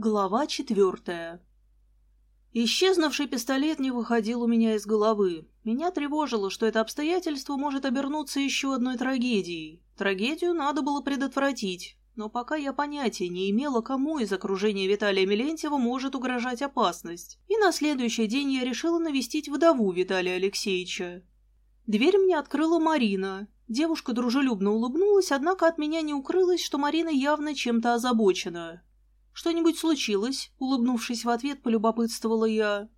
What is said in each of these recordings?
Глава четвертая. Исчезнувший пистолет не выходил у меня из головы. Меня тревожило, что это обстоятельство может обернуться еще одной трагедией. Трагедию надо было предотвратить, но пока я понятия не имела, кому из окружения Виталия Милентьева может угрожать опасность. И на следующий день я решила навестить вдову Виталия Алексеевича. Дверь мне открыла Марина. Девушка дружелюбно улыбнулась, однако от меня не укрылось, что Марина явно чем-то озабочена. «Что-нибудь случилось?» — улыбнувшись в ответ, полюбопытствовала я.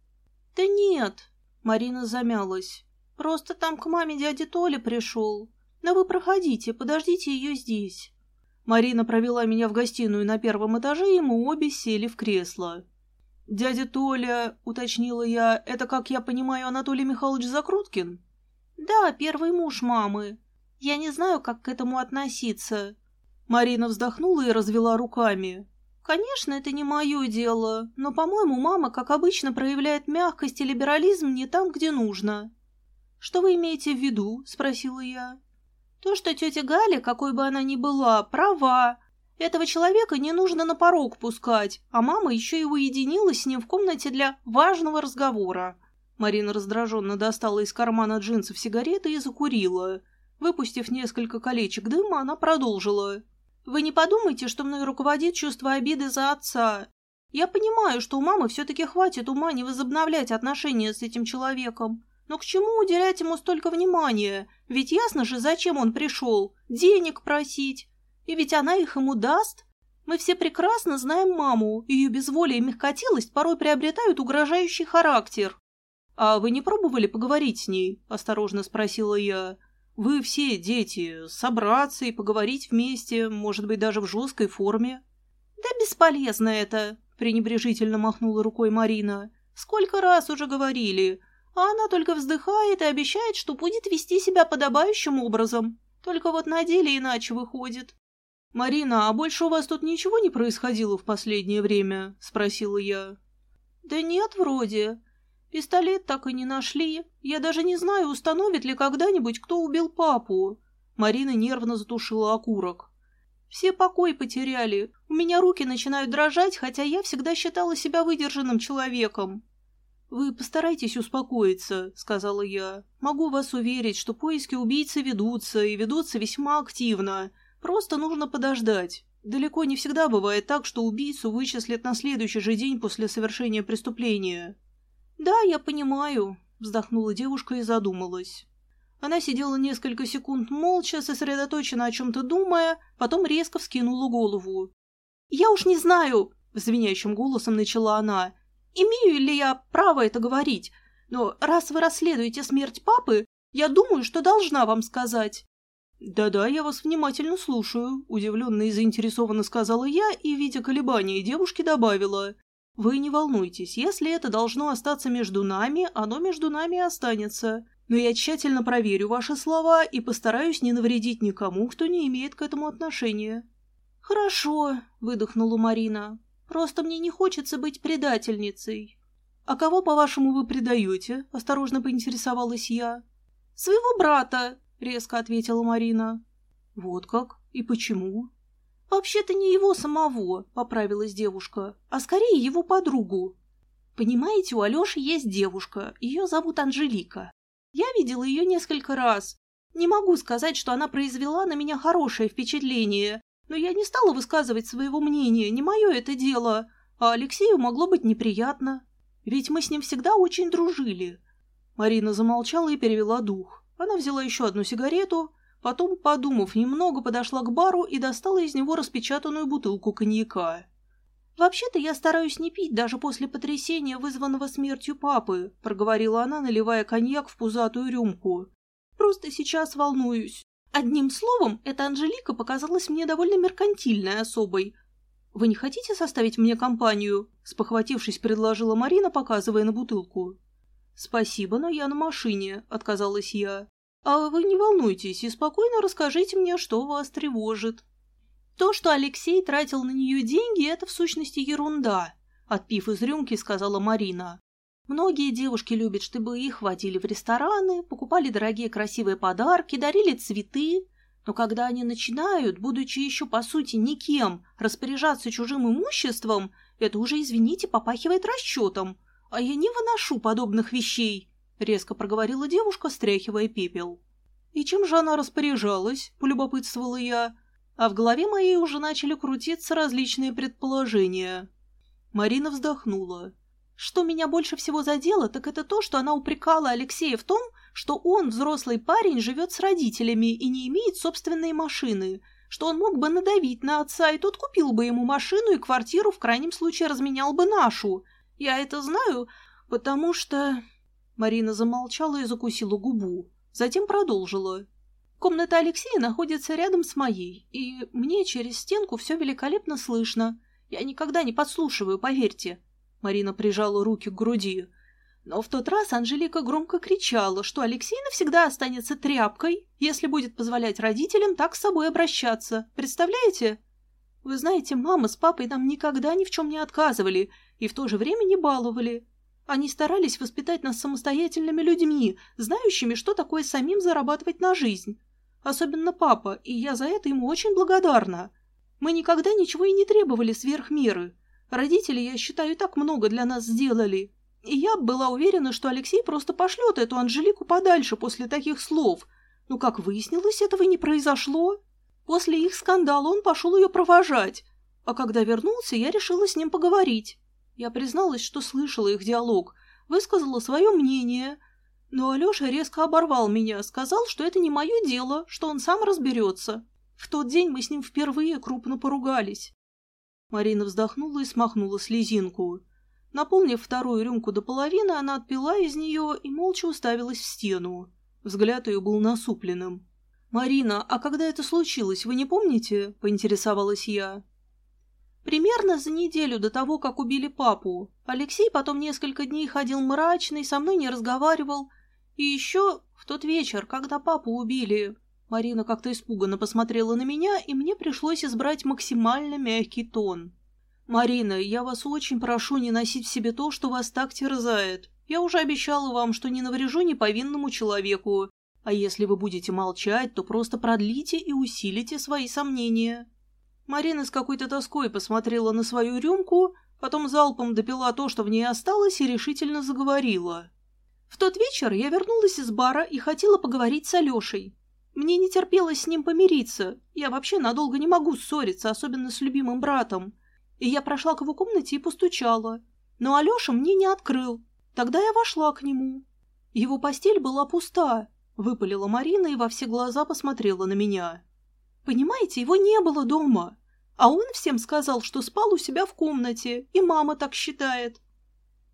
«Да нет», — Марина замялась. «Просто там к маме дядя Толя пришел. Но вы проходите, подождите ее здесь». Марина провела меня в гостиную на первом этаже, и мы обе сели в кресло. «Дядя Толя», — уточнила я, — «это, как я понимаю, Анатолий Михайлович Закруткин?» «Да, первый муж мамы. Я не знаю, как к этому относиться». Марина вздохнула и развела руками. Конечно, это не мое дело, но, по-моему, мама, как обычно, проявляет мягкость и либерализм не там, где нужно. «Что вы имеете в виду?» – спросила я. «То, что тетя Галя, какой бы она ни была, права. Этого человека не нужно на порог пускать, а мама еще и уединилась с ним в комнате для важного разговора». Марина раздраженно достала из кармана джинсов сигареты и закурила. Выпустив несколько колечек дыма, она продолжила. Вы не подумайте, что мной руководит чувство обиды за отца. Я понимаю, что у мамы все-таки хватит ума не возобновлять отношения с этим человеком. Но к чему уделять ему столько внимания? Ведь ясно же, зачем он пришел. Денег просить. И ведь она их ему даст. Мы все прекрасно знаем маму. Ее безволие и мягкотелость порой приобретают угрожающий характер. «А вы не пробовали поговорить с ней?» – осторожно спросила я. Вы все дети, собраться и поговорить вместе, может быть, даже в жесткой форме. Да бесполезно это, пренебрежительно махнула рукой Марина. Сколько раз уже говорили. А она только вздыхает и обещает, что будет вести себя подобающим образом. Только вот на деле иначе выходит. «Марина, а больше у вас тут ничего не происходило в последнее время?» – спросила я. «Да нет, вроде. Пистолет так и не нашли. Я даже не знаю, установит ли когда-нибудь, кто убил папу. Марина нервно затушила окурок. Все покой потеряли. У меня руки начинают дрожать, хотя я всегда считала себя выдержанным человеком. «Вы постарайтесь успокоиться», — сказала я. «Могу вас уверить, что поиски убийцы ведутся, и ведутся весьма активно. Просто нужно подождать. Далеко не всегда бывает так, что убийцу вычислят на следующий же день после совершения преступления». «Да, я понимаю», — вздохнула девушка и задумалась. Она сидела несколько секунд молча, сосредоточенно о чем-то думая, потом резко вскинула голову. «Я уж не знаю», — звенящим голосом начала она, — «имею ли я право это говорить, но раз вы расследуете смерть папы, я думаю, что должна вам сказать». «Да-да, я вас внимательно слушаю», — удивленно и заинтересованно сказала я и, видя колебания девушки, добавила. Вы не волнуйтесь, если это должно остаться между нами, оно между нами останется. Но я тщательно проверю ваши слова и постараюсь не навредить никому, кто не имеет к этому отношения». «Хорошо», — выдохнула Марина. «Просто мне не хочется быть предательницей». «А кого, по-вашему, вы предаете?» — осторожно поинтересовалась я. «Своего брата», — резко ответила Марина. «Вот как? И почему?» «Вообще-то не его самого», — поправилась девушка, «а скорее его подругу». «Понимаете, у Алеши есть девушка, ее зовут Анжелика. Я видела ее несколько раз. Не могу сказать, что она произвела на меня хорошее впечатление, но я не стала высказывать своего мнения, не мое это дело, а Алексею могло быть неприятно. Ведь мы с ним всегда очень дружили». Марина замолчала и перевела дух. Она взяла еще одну сигарету, Потом, подумав немного, подошла к бару и достала из него распечатанную бутылку коньяка. «Вообще-то я стараюсь не пить даже после потрясения, вызванного смертью папы», проговорила она, наливая коньяк в пузатую рюмку. «Просто сейчас волнуюсь. Одним словом, эта Анжелика показалась мне довольно меркантильной особой. Вы не хотите составить мне компанию?» спохватившись, предложила Марина, показывая на бутылку. «Спасибо, но я на машине», — отказалась я. А вы не волнуйтесь и спокойно расскажите мне, что вас тревожит. То, что Алексей тратил на нее деньги, это в сущности ерунда, отпив из рюмки, сказала Марина. Многие девушки любят, чтобы их водили в рестораны, покупали дорогие красивые подарки, дарили цветы. Но когда они начинают, будучи еще по сути никем, распоряжаться чужим имуществом, это уже, извините, попахивает расчетом. А я не выношу подобных вещей, — резко проговорила девушка, стряхивая пепел. И чем же она распоряжалась, — полюбопытствовала я, а в голове моей уже начали крутиться различные предположения. Марина вздохнула. Что меня больше всего задело, так это то, что она упрекала Алексея в том, что он, взрослый парень, живет с родителями и не имеет собственной машины, что он мог бы надавить на отца, и тот купил бы ему машину и квартиру, в крайнем случае разменял бы нашу. Я это знаю, потому что...» Марина замолчала и закусила губу. Затем продолжила. «Комната Алексея находится рядом с моей, и мне через стенку все великолепно слышно. Я никогда не подслушиваю, поверьте». Марина прижала руки к груди. Но в тот раз Анжелика громко кричала, что Алексей навсегда останется тряпкой, если будет позволять родителям так с собой обращаться. Представляете? Вы знаете, мама с папой нам никогда ни в чем не отказывали и в то же время не баловали. Они старались воспитать нас самостоятельными людьми, знающими, что такое самим зарабатывать на жизнь. Особенно папа, и я за это ему очень благодарна. Мы никогда ничего и не требовали сверх меры. Родители, я считаю, так много для нас сделали. И я была уверена, что Алексей просто пошлет эту Анжелику подальше после таких слов. Но, как выяснилось, этого не произошло. После их скандала он пошел ее провожать. А когда вернулся, я решила с ним поговорить. Я призналась, что слышала их диалог, высказала свое мнение. Но Алеша резко оборвал меня, сказал, что это не мое дело, что он сам разберется. В тот день мы с ним впервые крупно поругались. Марина вздохнула и смахнула слезинку. Наполнив вторую рюмку до половины, она отпила из нее и молча уставилась в стену. Взгляд ее был насупленным. «Марина, а когда это случилось, вы не помните?» – поинтересовалась я. Примерно за неделю до того, как убили папу. Алексей потом несколько дней ходил мрачный, со мной не разговаривал. И еще в тот вечер, когда папу убили. Марина как-то испуганно посмотрела на меня, и мне пришлось избрать максимально мягкий тон. «Марина, я вас очень прошу не носить в себе то, что вас так терзает. Я уже обещала вам, что не наврежу неповинному человеку. А если вы будете молчать, то просто продлите и усилите свои сомнения». Марина с какой-то тоской посмотрела на свою рюмку, потом залпом допила то, что в ней осталось, и решительно заговорила. «В тот вечер я вернулась из бара и хотела поговорить с Алешей. Мне не терпелось с ним помириться. Я вообще надолго не могу ссориться, особенно с любимым братом и я прошла к его комнате и постучала. Но Алеша мне не открыл. Тогда я вошла к нему. Его постель была пуста, выпалила Марина и во все глаза посмотрела на меня. Понимаете, его не было дома. А он всем сказал, что спал у себя в комнате, и мама так считает.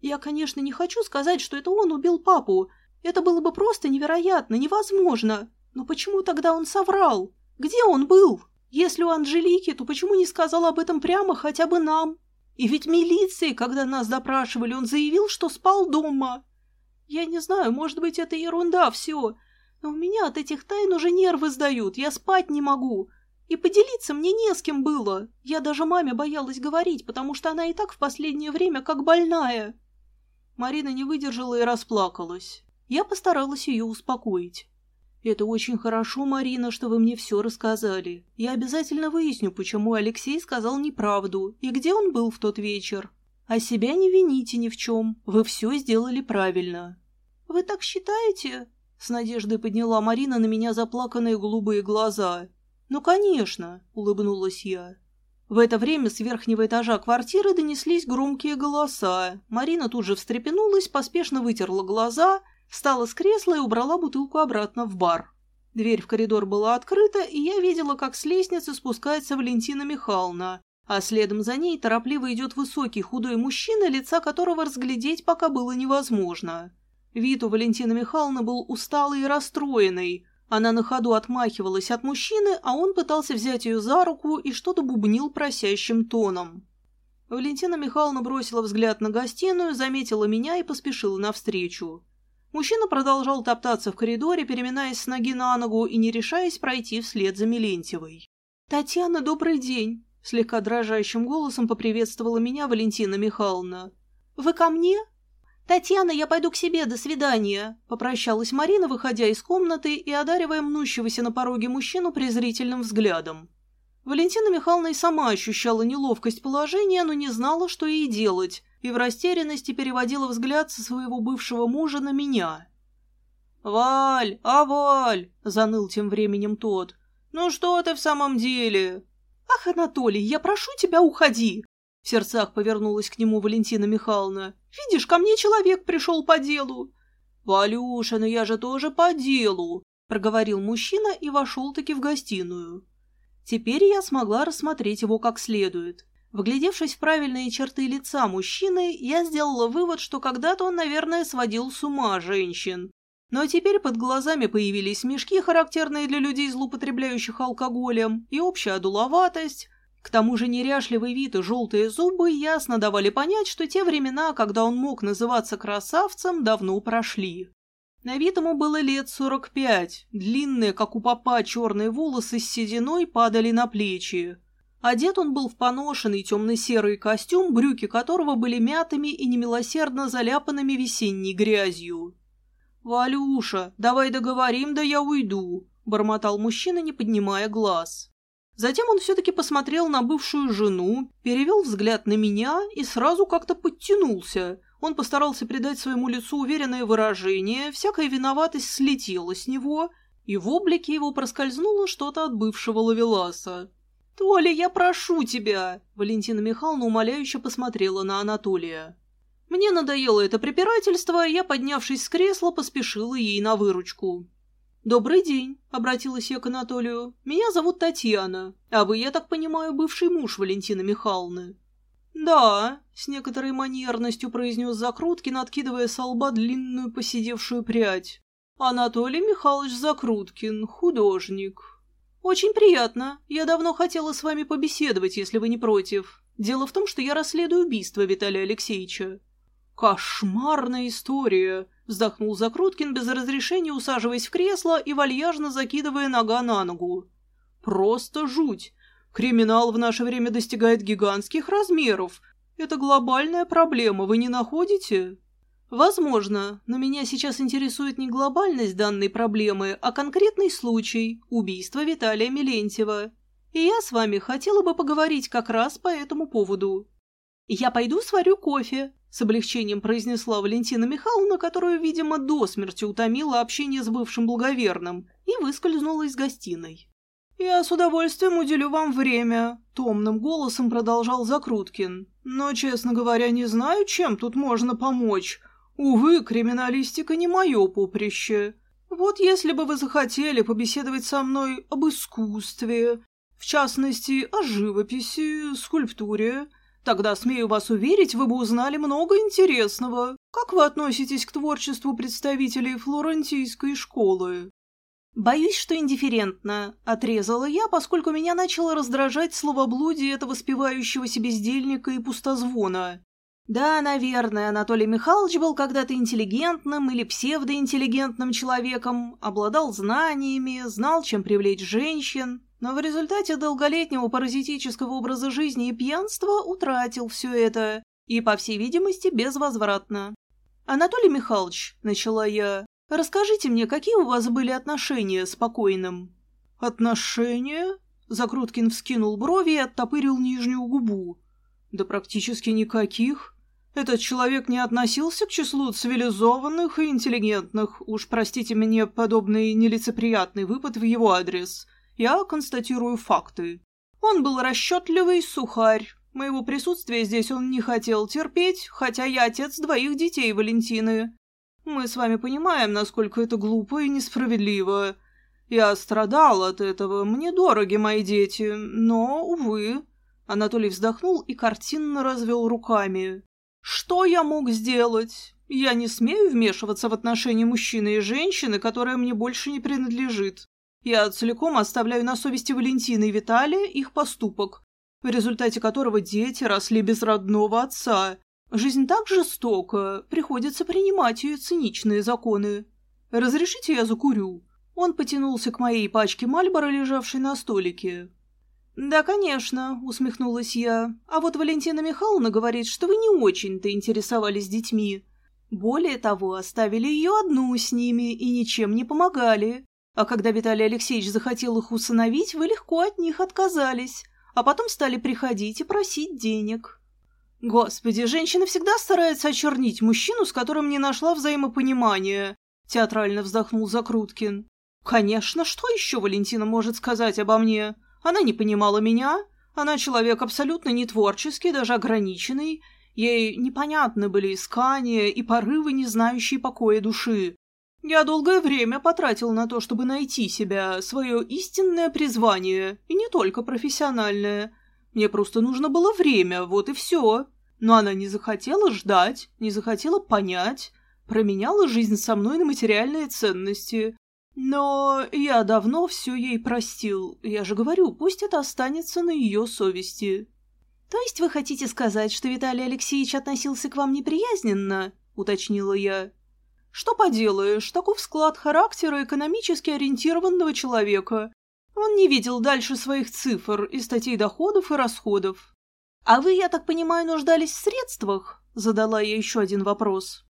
Я, конечно, не хочу сказать, что это он убил папу. Это было бы просто невероятно, невозможно. Но почему тогда он соврал? Где он был? Если у Анжелики, то почему не сказал об этом прямо хотя бы нам? И ведь милиции, когда нас допрашивали, он заявил, что спал дома. Я не знаю, может быть, это ерунда все, но у меня от этих тайн уже нервы сдают, я спать не могу. И поделиться мне не с кем было. Я даже маме боялась говорить, потому что она и так в последнее время как больная. Марина не выдержала и расплакалась. Я постаралась ее успокоить. «Это очень хорошо, Марина, что вы мне все рассказали. Я обязательно выясню, почему Алексей сказал неправду и где он был в тот вечер. А себя не вините ни в чем. Вы все сделали правильно». «Вы так считаете?» С надеждой подняла Марина на меня заплаканные голубые глаза. «Ну, конечно», — улыбнулась я. В это время с верхнего этажа квартиры донеслись громкие голоса. Марина тут же встрепенулась, поспешно вытерла глаза Встала с кресла и убрала бутылку обратно в бар. Дверь в коридор была открыта, и я видела, как с лестницы спускается Валентина Михайловна, а следом за ней торопливо идет высокий худой мужчина, лица которого разглядеть пока было невозможно. Вид у Валентины Михайловны был усталый и расстроенный. Она на ходу отмахивалась от мужчины, а он пытался взять ее за руку и что-то бубнил просящим тоном. Валентина Михайловна бросила взгляд на гостиную, заметила меня и поспешила навстречу. Мужчина продолжал топтаться в коридоре, переминаясь с ноги на ногу и не решаясь пройти вслед за Милентьевой. «Татьяна, добрый день!» — слегка дрожащим голосом поприветствовала меня Валентина Михайловна. «Вы ко мне?» «Татьяна, я пойду к себе, до свидания», — попрощалась Марина, выходя из комнаты и одаривая мнущегося на пороге мужчину презрительным взглядом. Валентина Михайловна и сама ощущала неловкость положения, но не знала, что ей делать, и в растерянности переводила взгляд со своего бывшего мужа на меня. «Валь, а Валь!» — заныл тем временем тот. «Ну что ты в самом деле?» «Ах, Анатолий, я прошу тебя, уходи!» В сердцах повернулась к нему Валентина Михайловна. «Видишь, ко мне человек пришел по делу». «Валюша, ну я же тоже по делу», — проговорил мужчина и вошел-таки в гостиную. Теперь я смогла рассмотреть его как следует. Вглядевшись в правильные черты лица мужчины, я сделала вывод, что когда-то он, наверное, сводил с ума женщин. Но теперь под глазами появились мешки, характерные для людей, злоупотребляющих алкоголем, и общая одуловатость. К тому же неряшливый вид и желтые зубы ясно давали понять, что те времена, когда он мог называться красавцем, давно прошли. На вид ему было лет сорок пять, длинные, как у папа, черные волосы с сединой падали на плечи. Одет он был в поношенный темно-серый костюм, брюки которого были мятыми и немилосердно заляпанными весенней грязью. «Валюша, давай договорим, да я уйду», — бормотал мужчина, не поднимая глаз. Затем он все-таки посмотрел на бывшую жену, перевел взгляд на меня и сразу как-то подтянулся. Он постарался придать своему лицу уверенное выражение, всякая виноватость слетела с него, и в облике его проскользнуло что-то от бывшего лавеласа. «Толя, я прошу тебя!» Валентина Михайловна умоляюще посмотрела на Анатолия. Мне надоело это препирательство, и я, поднявшись с кресла, поспешила ей на выручку. «Добрый день», — обратилась я к Анатолию. «Меня зовут Татьяна, а вы, я так понимаю, бывший муж Валентины Михайловны». «Да», — с некоторой манерностью произнес Закруткин, откидывая со лба длинную посидевшую прядь. «Анатолий Михайлович Закруткин, художник». «Очень приятно. Я давно хотела с вами побеседовать, если вы не против. Дело в том, что я расследую убийство Виталия Алексеевича. «Кошмарная история!» — вздохнул Закруткин без разрешения, усаживаясь в кресло и вальяжно закидывая нога на ногу. «Просто жуть! Криминал в наше время достигает гигантских размеров. Это глобальная проблема, вы не находите?» «Возможно, но меня сейчас интересует не глобальность данной проблемы, а конкретный случай – убийство Виталия Милентьева. И я с вами хотела бы поговорить как раз по этому поводу. Я пойду сварю кофе, с облегчением произнесла Валентина Михайловна, которую, видимо, до смерти утомила общение с бывшим благоверным, и выскользнула из гостиной. «Я с удовольствием уделю вам время», — томным голосом продолжал Закруткин. «Но, честно говоря, не знаю, чем тут можно помочь. Увы, криминалистика не мое поприще. Вот если бы вы захотели побеседовать со мной об искусстве, в частности, о живописи, скульптуре, Тогда, смею вас уверить, вы бы узнали много интересного. Как вы относитесь к творчеству представителей флорентийской школы?» «Боюсь, что индифферентно», — отрезала я, поскольку меня начало раздражать словоблудие этого спевающегося бездельника и пустозвона. Да, наверное, Анатолий Михайлович был когда-то интеллигентным или псевдоинтеллигентным человеком, обладал знаниями, знал, чем привлечь женщин, но в результате долголетнего паразитического образа жизни и пьянства утратил все это, и, по всей видимости, безвозвратно. «Анатолий Михайлович», — начала я, — «расскажите мне, какие у вас были отношения с покойным?» «Отношения?» — Закруткин вскинул брови и оттопырил нижнюю губу. «Да практически никаких. Этот человек не относился к числу цивилизованных и интеллигентных, уж простите мне подобный нелицеприятный выпад в его адрес». Я констатирую факты. Он был расчетливый сухарь. Моего присутствия здесь он не хотел терпеть, хотя я отец двоих детей Валентины. Мы с вами понимаем, насколько это глупо и несправедливо. Я страдал от этого, мне дороги мои дети, но, увы...» Анатолий вздохнул и картинно развел руками. «Что я мог сделать? Я не смею вмешиваться в отношения мужчины и женщины, которая мне больше не принадлежит. Я целиком оставляю на совести Валентины и Виталия их поступок, в результате которого дети росли без родного отца. Жизнь так жестока, приходится принимать ее циничные законы. Разрешите я закурю?» Он потянулся к моей пачке Мальбора, лежавшей на столике. «Да, конечно», — усмехнулась я. «А вот Валентина Михайловна говорит, что вы не очень-то интересовались детьми. Более того, оставили ее одну с ними и ничем не помогали. А когда Виталий Алексеевич захотел их усыновить, вы легко от них отказались, а потом стали приходить и просить денег. Господи, женщина всегда старается очернить мужчину, с которым не нашла взаимопонимания, театрально вздохнул Закруткин. Конечно, что еще Валентина может сказать обо мне? Она не понимала меня, она человек абсолютно не творческий, даже ограниченный, ей непонятны были искания и порывы, не знающие покоя души. Я долгое время потратил на то, чтобы найти себя, свое истинное призвание, и не только профессиональное. Мне просто нужно было время, вот и все. Но она не захотела ждать, не захотела понять, променяла жизнь со мной на материальные ценности. Но я давно все ей простил. Я же говорю, пусть это останется на ее совести. То есть вы хотите сказать, что Виталий Алексеевич относился к вам неприязненно? Уточнила я. Что поделаешь, таков склад характера экономически ориентированного человека. Он не видел дальше своих цифр и статей доходов и расходов. «А вы, я так понимаю, нуждались в средствах?» – задала я еще один вопрос.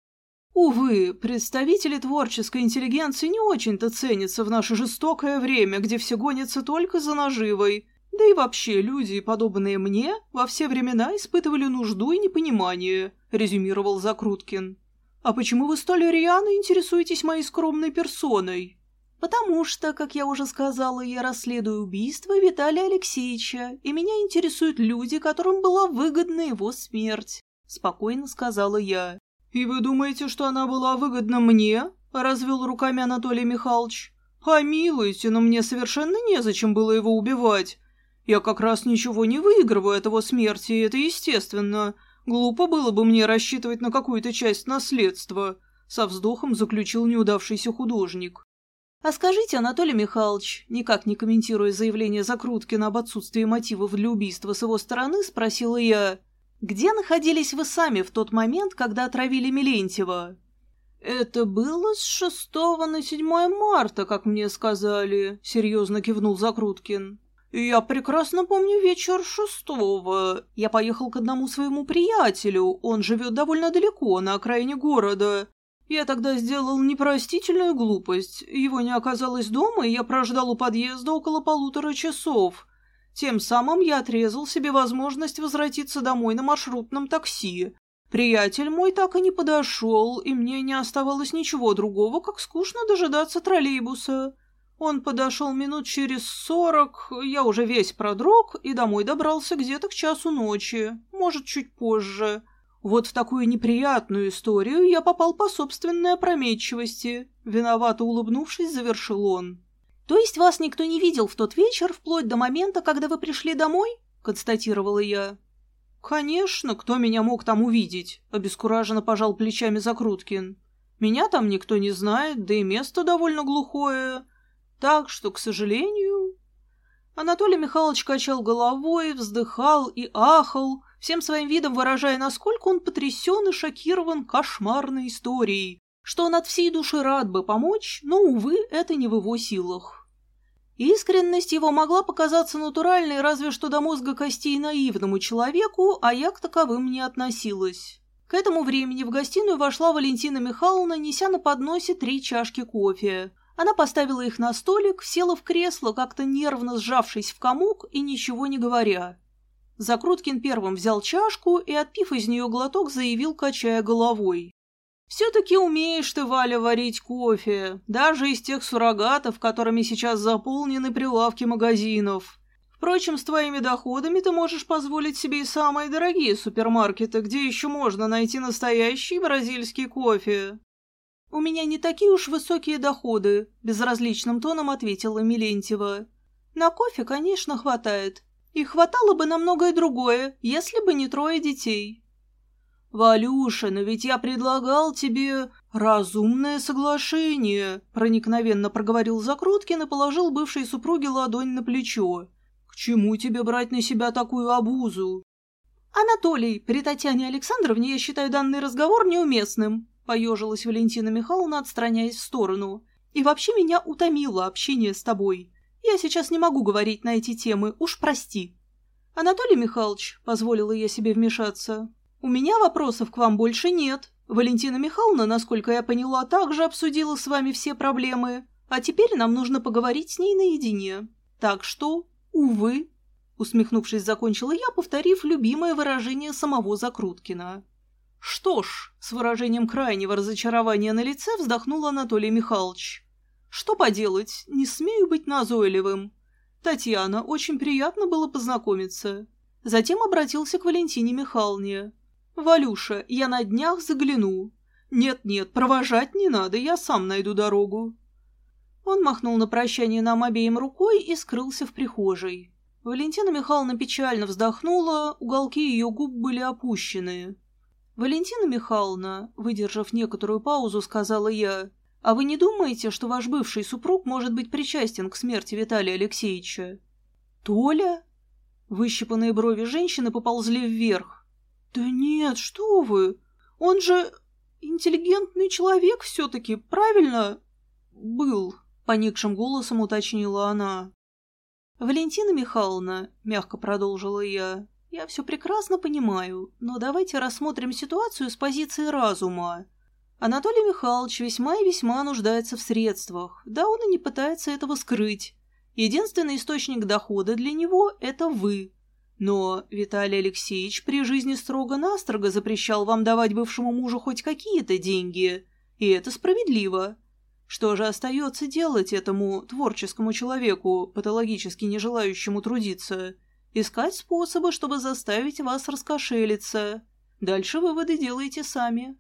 Увы, представители творческой интеллигенции не очень-то ценятся в наше жестокое время, где все гонятся только за наживой. Да и вообще, люди, подобные мне, во все времена испытывали нужду и непонимание, резюмировал Закруткин. «А почему вы столь рьяно интересуетесь моей скромной персоной?» «Потому что, как я уже сказала, я расследую убийство Виталия Алексеевича, и меня интересуют люди, которым была выгодна его смерть», — спокойно сказала я. «И вы думаете, что она была выгодна мне?» — развел руками Анатолий Михайлович. «Помилуйте, но мне совершенно незачем было его убивать. Я как раз ничего не выигрываю от его смерти, и это естественно. Глупо было бы мне рассчитывать на какую-то часть наследства, со вздохом заключил неудавшийся художник. А скажите, Анатолий Михайлович, никак не комментируя заявление Закруткина об отсутствии мотивов для убийства с его стороны, спросила я, где находились вы сами в тот момент, когда отравили Милентьева? Это было с шестого на седьмое марта, как мне сказали, серьезно кивнул Закруткин. «Я прекрасно помню вечер шестого. Я поехал к одному своему приятелю, он живет довольно далеко, на окраине города. Я тогда сделал непростительную глупость. Его не оказалось дома, и я прождал у подъезда около полутора часов. Тем самым я отрезал себе возможность возвратиться домой на маршрутном такси. Приятель мой так и не подошел, и мне не оставалось ничего другого, как скучно дожидаться троллейбуса». Он подошел минут через сорок, я уже весь продрог и домой добрался где-то к часу ночи, может, чуть позже. Вот в такую неприятную историю я попал по собственной опрометчивости. Виновато улыбнувшись, завершил он. «То есть вас никто не видел в тот вечер, вплоть до момента, когда вы пришли домой?» — констатировала я. «Конечно, кто меня мог там увидеть?» — обескураженно пожал плечами Закруткин. «Меня там никто не знает, да и место довольно глухое. Так что, к сожалению... Анатолий Михайлович качал головой, вздыхал и ахал, всем своим видом выражая, насколько он потрясен и шокирован кошмарной историей, что он от всей души рад бы помочь, но, увы, это не в его силах. Искренность его могла показаться натуральной разве что до мозга костей наивному человеку, а я к таковым не относилась. К этому времени в гостиную вошла Валентина Михайловна, неся на подносе три чашки кофе. Она поставила их на столик, села в кресло, как-то нервно сжавшись в комок и ничего не говоря. Закруткин первым взял чашку и, отпив из нее глоток, заявил, качая головой. «Все-таки умеешь ты, Валя, варить кофе, даже из тех суррогатов, которыми сейчас заполнены прилавки магазинов. Впрочем, с твоими доходами ты можешь позволить себе и самые дорогие супермаркеты, где еще можно найти настоящий бразильский кофе. «У меня не такие уж высокие доходы», — безразличным тоном ответила Милентьева. «На кофе, конечно, хватает. И хватало бы на многое другое, если бы не трое детей». «Валюша, но ведь я предлагал тебе разумное соглашение», — проникновенно проговорил Закруткин и положил бывшей супруге ладонь на плечо. «К чему тебе брать на себя такую обузу?» «Анатолий, при Татьяне Александровне я считаю данный разговор неуместным», Поежилась Валентина Михайловна, отстраняясь в сторону. «И вообще меня утомило общение с тобой. Я сейчас не могу говорить на эти темы, уж прости». «Анатолий Михайлович», — позволила я себе вмешаться, — «у меня вопросов к вам больше нет. Валентина Михайловна, насколько я поняла, также обсудила с вами все проблемы, а теперь нам нужно поговорить с ней наедине. Так что, увы, усмехнувшись, закончила я, повторив любимое выражение самого Закруткина. Что ж, с выражением крайнего разочарования на лице вздохнул Анатолий Михайлович. Что поделать, не смею быть назойливым. Татьяна, очень приятно было познакомиться. Затем обратился к Валентине Михайловне. «Валюша, я на днях загляну. Нет-нет, провожать не надо, я сам найду дорогу». Он махнул на прощание нам обеим рукой и скрылся в прихожей. Валентина Михайловна печально вздохнула, уголки ее губ были опущены. «Валентина Михайловна», выдержав некоторую паузу, сказала я, «а вы не думаете, что ваш бывший супруг может быть причастен к смерти Виталия Алексеевича?» «Толя?» Выщипанные брови женщины поползли вверх. «Да нет, что вы! Он же интеллигентный человек все-таки, правильно?» «Был», — поникшим голосом уточнила она. «Валентина Михайловна», — мягко продолжила я, — «я все прекрасно понимаю, но давайте рассмотрим ситуацию с позиции разума. Анатолий Михайлович весьма и весьма нуждается в средствах, да он и не пытается этого скрыть. Единственный источник дохода для него – это вы. Но Виталий Алексеевич при жизни строго-настрого запрещал вам давать бывшему мужу хоть какие-то деньги, и это справедливо. Что же остается делать этому творческому человеку, патологически не желающему трудиться? Искать способы, чтобы заставить вас раскошелиться. Дальше выводы делаете сами.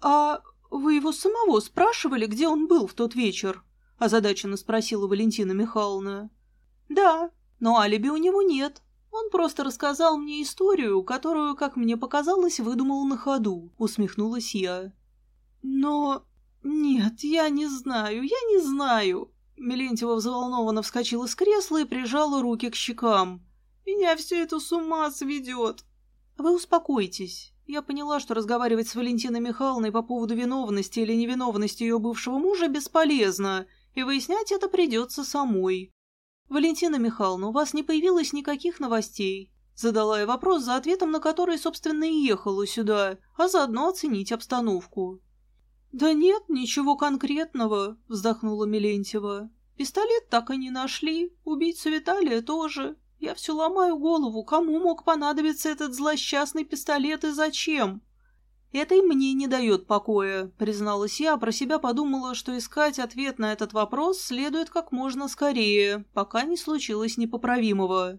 «А вы его самого спрашивали, где он был в тот вечер?» – озадаченно спросила Валентина Михайловна. «Да, но алиби у него нет. Он просто рассказал мне историю, которую, как мне показалось, выдумал на ходу», – усмехнулась я. «Но «Нет, я не знаю, я не знаю!» Мелентьева взволнованно вскочила с кресла и прижала руки к щекам. «Меня все это с ума сведет!» «Вы успокойтесь. Я поняла, что разговаривать с Валентиной Михайловной по поводу виновности или невиновности ее бывшего мужа бесполезно, и выяснять это придется самой. Валентина Михайловна, у вас не появилось никаких новостей?» Задала я вопрос, за ответом на который, собственно, и ехала сюда, а заодно оценить обстановку. «Да нет, ничего конкретного», — вздохнула Милентьева. «Пистолет так и не нашли, убийцу Виталия тоже. Я все ломаю голову, кому мог понадобиться этот злосчастный пистолет и зачем?» «Это и мне не дает покоя», — призналась я, про себя подумала, что искать ответ на этот вопрос следует как можно скорее, пока не случилось непоправимого.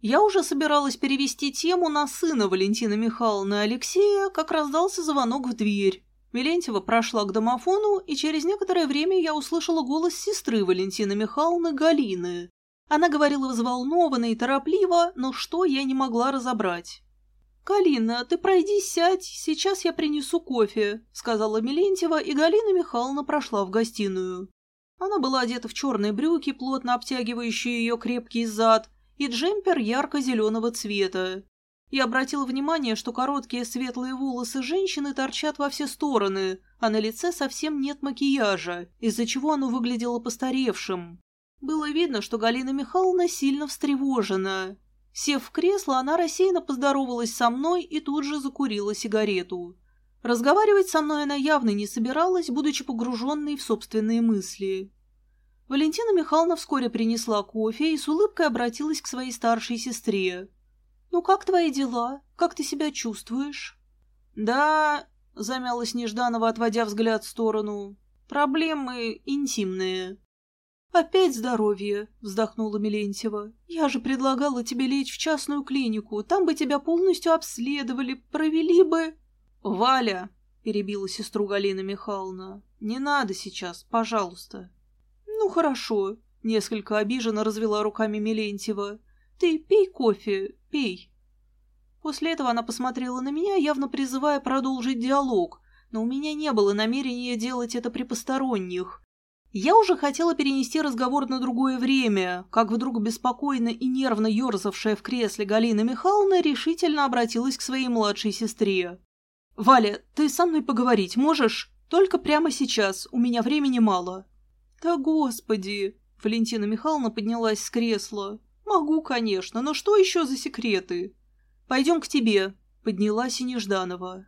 Я уже собиралась перевести тему на сына Валентины Михайловны Алексея, как раздался звонок в дверь. Милентьева прошла к домофону, и через некоторое время я услышала голос сестры Валентины Михайловны Галины. Она говорила взволнованно и торопливо, но что я не могла разобрать. «Галина, ты пройди сядь, сейчас я принесу кофе», — сказала Милентьева, и Галина Михайловна прошла в гостиную. Она была одета в черные брюки, плотно обтягивающие ее крепкий зад, и джемпер ярко-зеленого цвета. Я обратил внимание, что короткие светлые волосы женщины торчат во все стороны, а на лице совсем нет макияжа, из-за чего оно выглядело постаревшим. Было видно, что Галина Михайловна сильно встревожена. Сев в кресло, она рассеянно поздоровалась со мной и тут же закурила сигарету. Разговаривать со мной она явно не собиралась, будучи погруженной в собственные мысли. Валентина Михайловна вскоре принесла кофе и с улыбкой обратилась к своей старшей сестре. «Ну как твои дела? Как ты себя чувствуешь?» «Да...» — замялась Нежданова, отводя взгляд в сторону. «Проблемы интимные». «Опять здоровье», — вздохнула Милентьева. «Я же предлагала тебе лечь в частную клинику. Там бы тебя полностью обследовали, провели бы...» «Валя», — перебила сестру Галина Михайловна, — «не надо сейчас, пожалуйста». «Ну, хорошо», — несколько обиженно развела руками Милентьева. «Ты пей кофе, пей». После этого она посмотрела на меня, явно призывая продолжить диалог, но у меня не было намерения делать это при посторонних. Я уже хотела перенести разговор на другое время, как вдруг беспокойно и нервно ерзавшая в кресле Галина Михайловна решительно обратилась к своей младшей сестре. «Валя, ты со мной поговорить можешь? Только прямо сейчас, у меня времени мало». «Да господи!» Валентина Михайловна поднялась с кресла. «Могу, конечно, но что еще за секреты?» «Пойдем к тебе», — поднялась и Нежданова.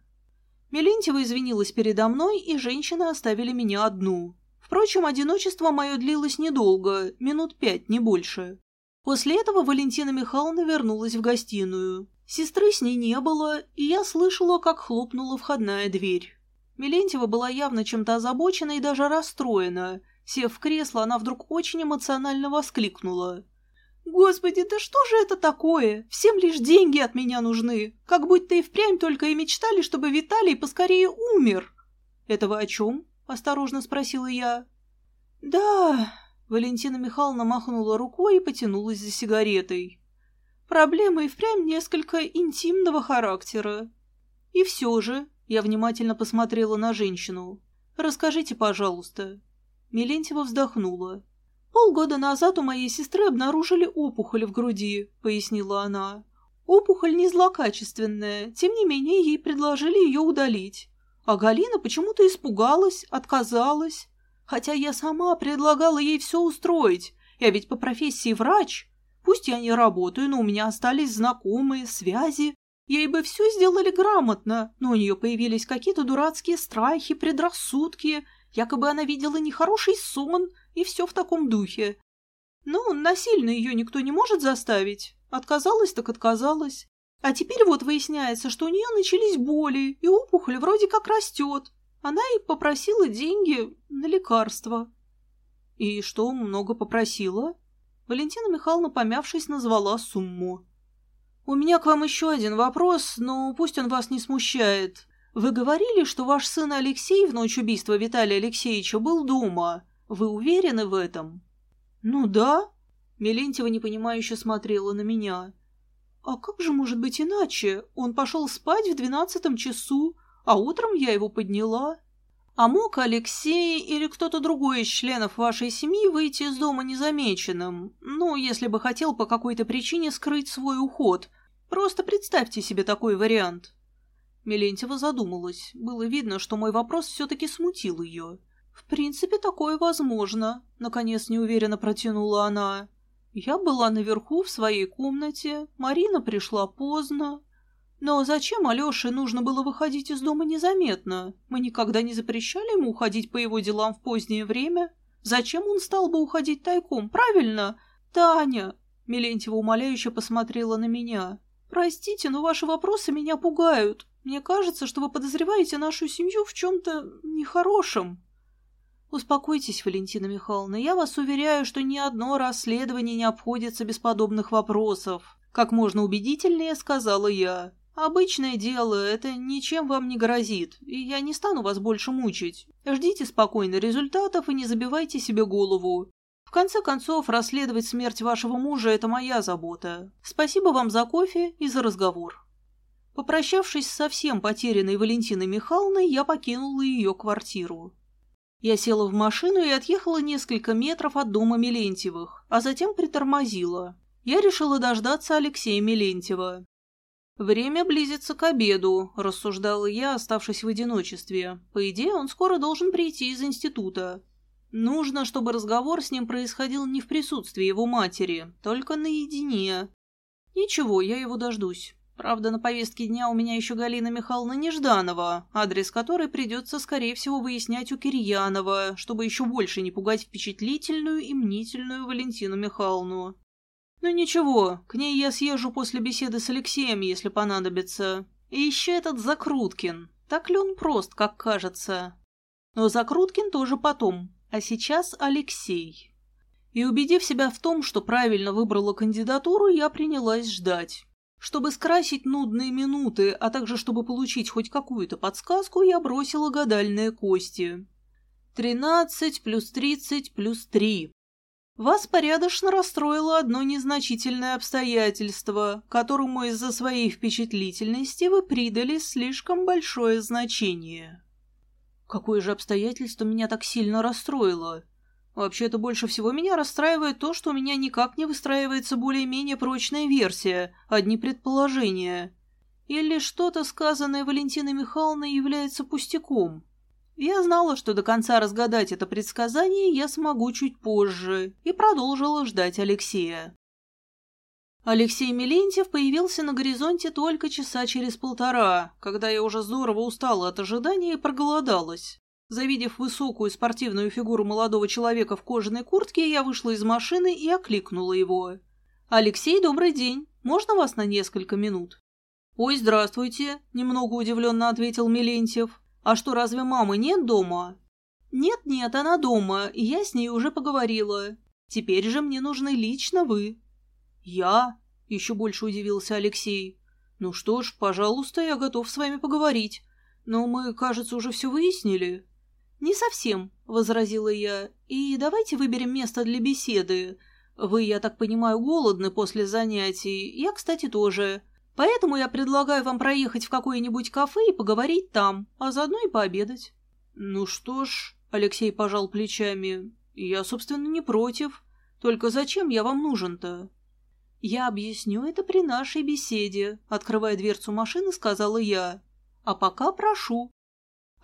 Мелентьева извинилась передо мной, и женщины оставили меня одну. Впрочем, одиночество мое длилось недолго, минут пять, не больше. После этого Валентина Михайловна вернулась в гостиную. Сестры с ней не было, и я слышала, как хлопнула входная дверь. Мелентьева была явно чем-то озабочена и даже расстроена. Сев в кресло, она вдруг очень эмоционально воскликнула. «Господи, да что же это такое? Всем лишь деньги от меня нужны. Как будто и впрямь только и мечтали, чтобы Виталий поскорее умер». «Это вы о чем?» — осторожно спросила я. «Да...» — Валентина Михайловна махнула рукой и потянулась за сигаретой. «Проблема и впрямь несколько интимного характера. И все же...» — я внимательно посмотрела на женщину. «Расскажите, пожалуйста». Мелентьева вздохнула. «Полгода назад у моей сестры обнаружили опухоль в груди», — пояснила она. «Опухоль не злокачественная, тем не менее ей предложили ее удалить. А Галина почему-то испугалась, отказалась. Хотя я сама предлагала ей все устроить. Я ведь по профессии врач. Пусть я не работаю, но у меня остались знакомые, связи. Ей бы все сделали грамотно, но у нее появились какие-то дурацкие страхи, предрассудки. Якобы она видела нехороший сон, и все в таком духе. Ну, насильно ее никто не может заставить. Отказалась так отказалась. А теперь вот выясняется, что у нее начались боли, и опухоль вроде как растет. Она и попросила деньги на лекарства. И что, много попросила? Валентина Михайловна, помявшись, назвала сумму. «У меня к вам еще один вопрос, но пусть он вас не смущает. Вы говорили, что ваш сын Алексей в ночь убийства Виталия Алексеевича был дома. Вы уверены в этом? Ну да. Мелентьева непонимающе смотрела на меня. А как же может быть иначе? Он пошел спать в двенадцатом часу, а утром я его подняла. А мог Алексей или кто-то другой из членов вашей семьи выйти из дома незамеченным? Ну, если бы хотел по какой-то причине скрыть свой уход. Просто представьте себе такой вариант. Мелентьева задумалась. Было видно, что мой вопрос все-таки смутил ее. «В принципе, такое возможно», — наконец неуверенно протянула она. «Я была наверху в своей комнате, Марина пришла поздно. Но зачем Алёше нужно было выходить из дома незаметно? Мы никогда не запрещали ему уходить по его делам в позднее время. Зачем он стал бы уходить тайком, правильно? Таня!» Мелентьева умоляюще посмотрела на меня. «Простите, но ваши вопросы меня пугают. Мне кажется, что вы подозреваете нашу семью в чем-то нехорошем». Успокойтесь, Валентина Михайловна, я вас уверяю, что ни одно расследование не обходится без подобных вопросов. Как можно убедительнее сказала я. Обычное дело, это ничем вам не грозит, и я не стану вас больше мучить. Ждите спокойно результатов и не забивайте себе голову. В конце концов, расследовать смерть вашего мужа – это моя забота. Спасибо вам за кофе и за разговор. Попрощавшись с совсем потерянной Валентиной Михайловной, я покинула ее квартиру. Я села в машину и отъехала несколько метров от дома Мелентьевых, а затем притормозила. Я решила дождаться Алексея Мелентьева. «Время близится к обеду», – рассуждала я, оставшись в одиночестве. «По идее, он скоро должен прийти из института. Нужно, чтобы разговор с ним происходил не в присутствии его матери, только наедине. Ничего, я его дождусь. Правда, на повестке дня у меня еще Галина Михайловна Нежданова, адрес которой придется, скорее всего, выяснять у Кирьянова, чтобы еще больше не пугать впечатлительную и мнительную Валентину Михайловну. Ну ничего, к ней я съезжу после беседы с Алексеем, если понадобится. И еще этот Закруткин. Так ли он прост, как кажется? Но Закруткин тоже потом, а сейчас Алексей. И убедив себя в том, что правильно выбрала кандидатуру, я принялась ждать. Чтобы скрасить нудные минуты, а также чтобы получить хоть какую-то подсказку, я бросила гадальные кости. Тринадцать плюс тридцать плюс три. Вас порядочно расстроило одно незначительное обстоятельство, которому из-за своей впечатлительности вы придали слишком большое значение. Какое же обстоятельство меня так сильно расстроило? Вообще-то больше всего меня расстраивает то, что у меня никак не выстраивается более-менее прочная версия, одни предположения. Или что-то, сказанное Валентиной Михайловной, является пустяком. Я знала, что до конца разгадать это предсказание я смогу чуть позже, и продолжила ждать Алексея. Алексей Милентьев появился на горизонте только часа через полтора, когда я уже здорово устала от ожидания и проголодалась. Завидев высокую спортивную фигуру молодого человека в кожаной куртке, я вышла из машины и окликнула его. «Алексей, добрый день. Можно вас на несколько минут?» «Ой, здравствуйте», — немного удивленно ответил Милентьев. «А что, разве мамы нет дома?» «Нет-нет, она дома, и я с ней уже поговорила. Теперь же мне нужны лично вы». «Я?» — еще больше удивился Алексей. «Ну что ж, пожалуйста, я готов с вами поговорить. Но мы, кажется, уже все выяснили». «Не совсем», — возразила я. «И давайте выберем место для беседы. Вы, я так понимаю, голодны после занятий. Я, кстати, тоже. Поэтому я предлагаю вам проехать в какое-нибудь кафе и поговорить там, а заодно и пообедать». «Ну что ж», — Алексей пожал плечами, — «я, собственно, не против. Только зачем я вам нужен-то?» «Я объясню это при нашей беседе», — открывая дверцу машины, сказала я. «А пока прошу».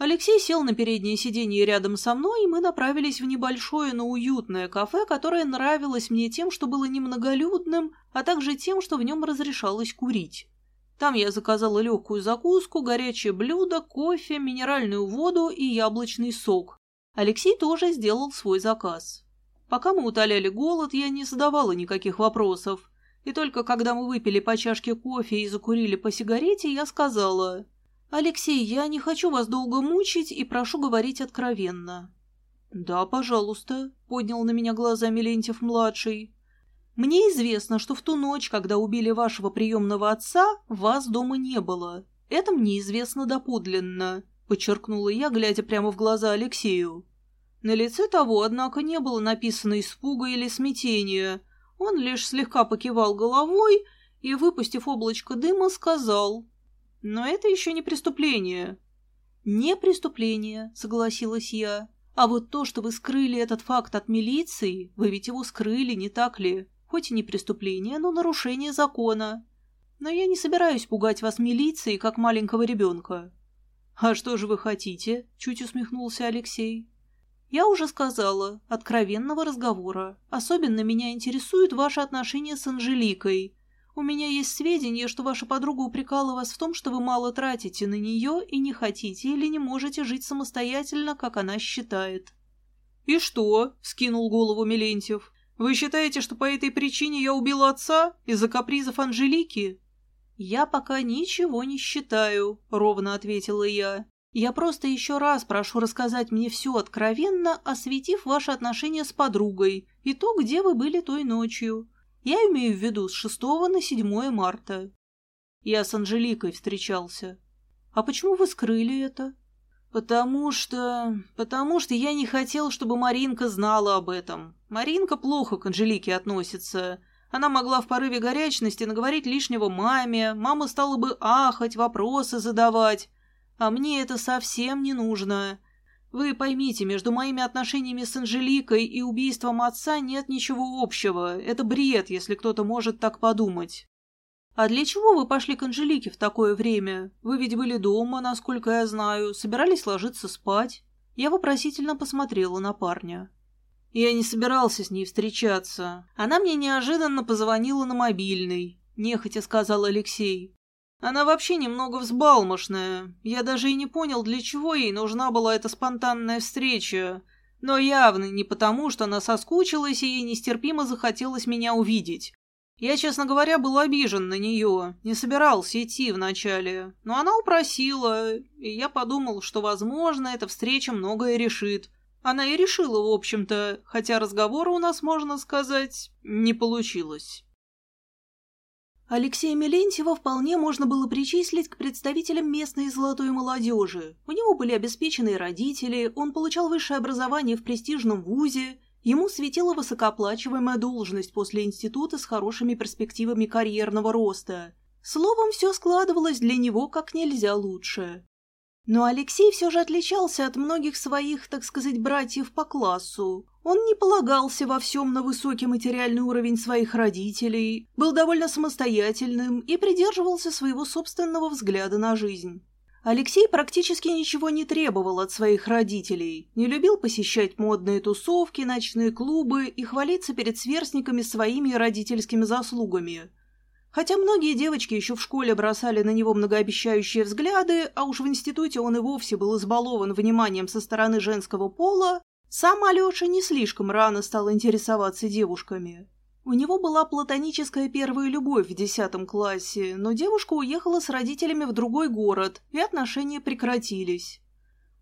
Алексей сел на переднее сиденье рядом со мной, и мы направились в небольшое, но уютное кафе, которое нравилось мне тем, что было немноголюдным, а также тем, что в нем разрешалось курить. Там я заказала легкую закуску, горячее блюдо, кофе, минеральную воду и яблочный сок. Алексей тоже сделал свой заказ. Пока мы утоляли голод, я не задавала никаких вопросов. И только когда мы выпили по чашке кофе и закурили по сигарете, я сказала, «Алексей, я не хочу вас долго мучить и прошу говорить откровенно». «Да, пожалуйста», — поднял на меня глаза Милентьев-младший. «Мне известно, что в ту ночь, когда убили вашего приемного отца, вас дома не было. Это мне известно доподлинно», — подчеркнула я, глядя прямо в глаза Алексею. На лице того, однако, не было написано испуга или смятения, он лишь слегка покивал головой и, выпустив облачко дыма, сказал. «Но это еще не преступление». «Не преступление», — согласилась я. «А вот то, что вы скрыли этот факт от милиции, вы ведь его скрыли, не так ли? Хоть и не преступление, но нарушение закона. Но я не собираюсь пугать вас милицией, как маленького ребенка». «А что же вы хотите?» — чуть усмехнулся Алексей. Я уже сказала, откровенного разговора. Особенно меня интересуют ваши отношения с Анжеликой. У меня есть сведения, что ваша подруга упрекала вас в том, что вы мало тратите на нее и не хотите или не можете жить самостоятельно, как она считает. «И что?» — скинул голову Милентьев. «Вы считаете, что по этой причине я убил отца из-за капризов Анжелики?» «Я пока ничего не считаю», — ровно ответила я. Я просто еще раз прошу рассказать мне все откровенно, осветив ваши отношения с подругой и то, где вы были той ночью. Я имею в виду с 6 на 7 марта. Я с Анжеликой встречался. А почему вы скрыли это? Потому что... Потому что я не хотел, чтобы Маринка знала об этом. Маринка плохо к Анжелике относится. Она могла в порыве горячности наговорить лишнего маме, мама стала бы ахать, вопросы задавать. А мне это совсем не нужно. Вы поймите, между моими отношениями с Анжеликой и убийством отца нет ничего общего. Это бред, если кто-то может так подумать. А для чего вы пошли к Анжелике в такое время? Вы ведь были дома, насколько я знаю, собирались ложиться спать. Я вопросительно посмотрела на парня. Я не собирался с ней встречаться. Она мне неожиданно позвонила на мобильный, нехотя сказал Алексей. Она вообще немного взбалмошная. Я даже и не понял, для чего ей нужна была эта спонтанная встреча. Но явно не потому, что она соскучилась и ей нестерпимо захотелось меня увидеть. Я, честно говоря, был обижен на нее, не собирался идти вначале. Но она упросила, и я подумал, что, возможно, эта встреча многое решит. Она и решила, в общем-то, хотя разговора у нас, можно сказать, не получилось. Алексея Мелентьева вполне можно было причислить к представителям местной золотой молодежи. У него были обеспеченные родители, он получал высшее образование в престижном вузе, ему светила высокооплачиваемая должность после института с хорошими перспективами карьерного роста. Словом, все складывалось для него как нельзя лучше. Но Алексей все же отличался от многих своих, так сказать, братьев по классу. Он не полагался во всем на высокий материальный уровень своих родителей, был довольно самостоятельным и придерживался своего собственного взгляда на жизнь. Алексей практически ничего не требовал от своих родителей, не любил посещать модные тусовки, ночные клубы и хвалиться перед сверстниками своими родительскими заслугами. Хотя многие девочки еще в школе бросали на него многообещающие взгляды, а уж в институте он и вовсе был избалован вниманием со стороны женского пола, сам Алеша не слишком рано стал интересоваться девушками. У него была платоническая первая любовь в десятом классе, но девушка уехала с родителями в другой город, и отношения прекратились.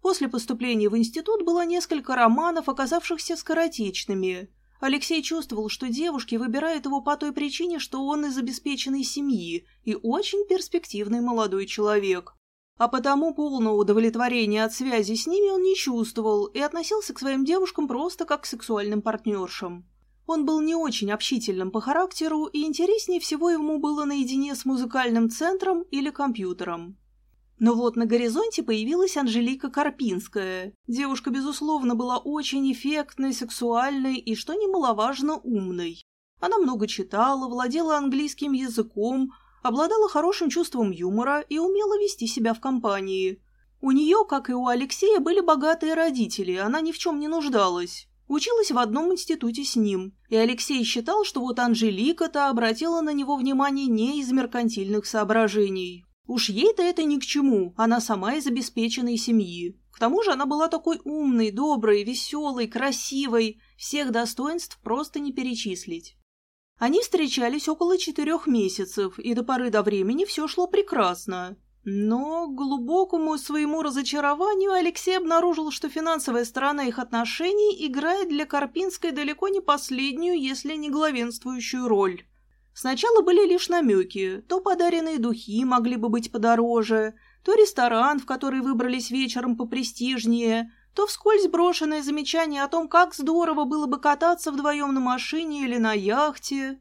После поступления в институт было несколько романов, оказавшихся скоротечными. Алексей чувствовал, что девушки выбирают его по той причине, что он из обеспеченной семьи и очень перспективный молодой человек. А потому полного удовлетворения от связи с ними он не чувствовал и относился к своим девушкам просто как к сексуальным партнершам. Он был не очень общительным по характеру, и интереснее всего ему было наедине с музыкальным центром или компьютером. Но вот на горизонте появилась Анжелика Карпинская. Девушка, безусловно, была очень эффектной, сексуальной и, что немаловажно, умной. Она много читала, владела английским языком, обладала хорошим чувством юмора и умела вести себя в компании. У нее, как и у Алексея, были богатые родители, она ни в чем не нуждалась. Училась в одном институте с ним, и Алексей считал, что вот Анжелика-то обратила на него внимание не из меркантильных соображений. Уж ей-то это ни к чему, она сама из обеспеченной семьи. К тому же она была такой умной, доброй, веселой, красивой, всех достоинств просто не перечислить. Они встречались около четырех месяцев, и до поры до времени все шло прекрасно. Но к глубокому своему разочарованию Алексей обнаружил, что финансовая сторона их отношений играет для Карпинской далеко не последнюю, если не главенствующую роль. Сначала были лишь намеки, то подаренные духи могли бы быть подороже, то ресторан, в который выбрались вечером попрестижнее, то вскользь брошенное замечание о том, как здорово было бы кататься вдвоем на машине или на яхте.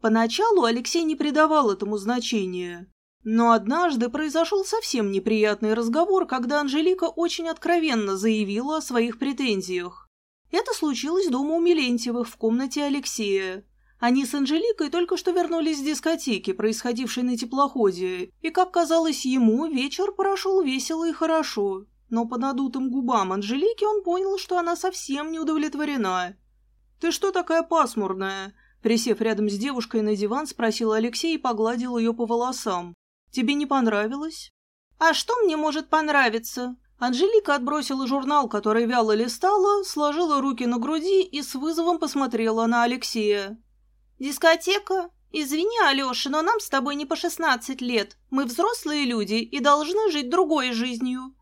Поначалу Алексей не придавал этому значения. Но однажды произошел совсем неприятный разговор, когда Анжелика очень откровенно заявила о своих претензиях. Это случилось дома у Милентьевых в комнате Алексея. Они с Анжеликой только что вернулись с дискотеки, происходившей на теплоходе, и, как казалось ему, вечер прошел весело и хорошо. Но по надутым губам Анжелики он понял, что она совсем не удовлетворена. «Ты что такая пасмурная?» Присев рядом с девушкой на диван, спросил Алексей и погладил ее по волосам. «Тебе не понравилось?» «А что мне может понравиться?» Анжелика отбросила журнал, который вяло листала, сложила руки на груди и с вызовом посмотрела на Алексея. «Дискотека? Извини, Алеша, но нам с тобой не по шестнадцать лет. Мы взрослые люди и должны жить другой жизнью».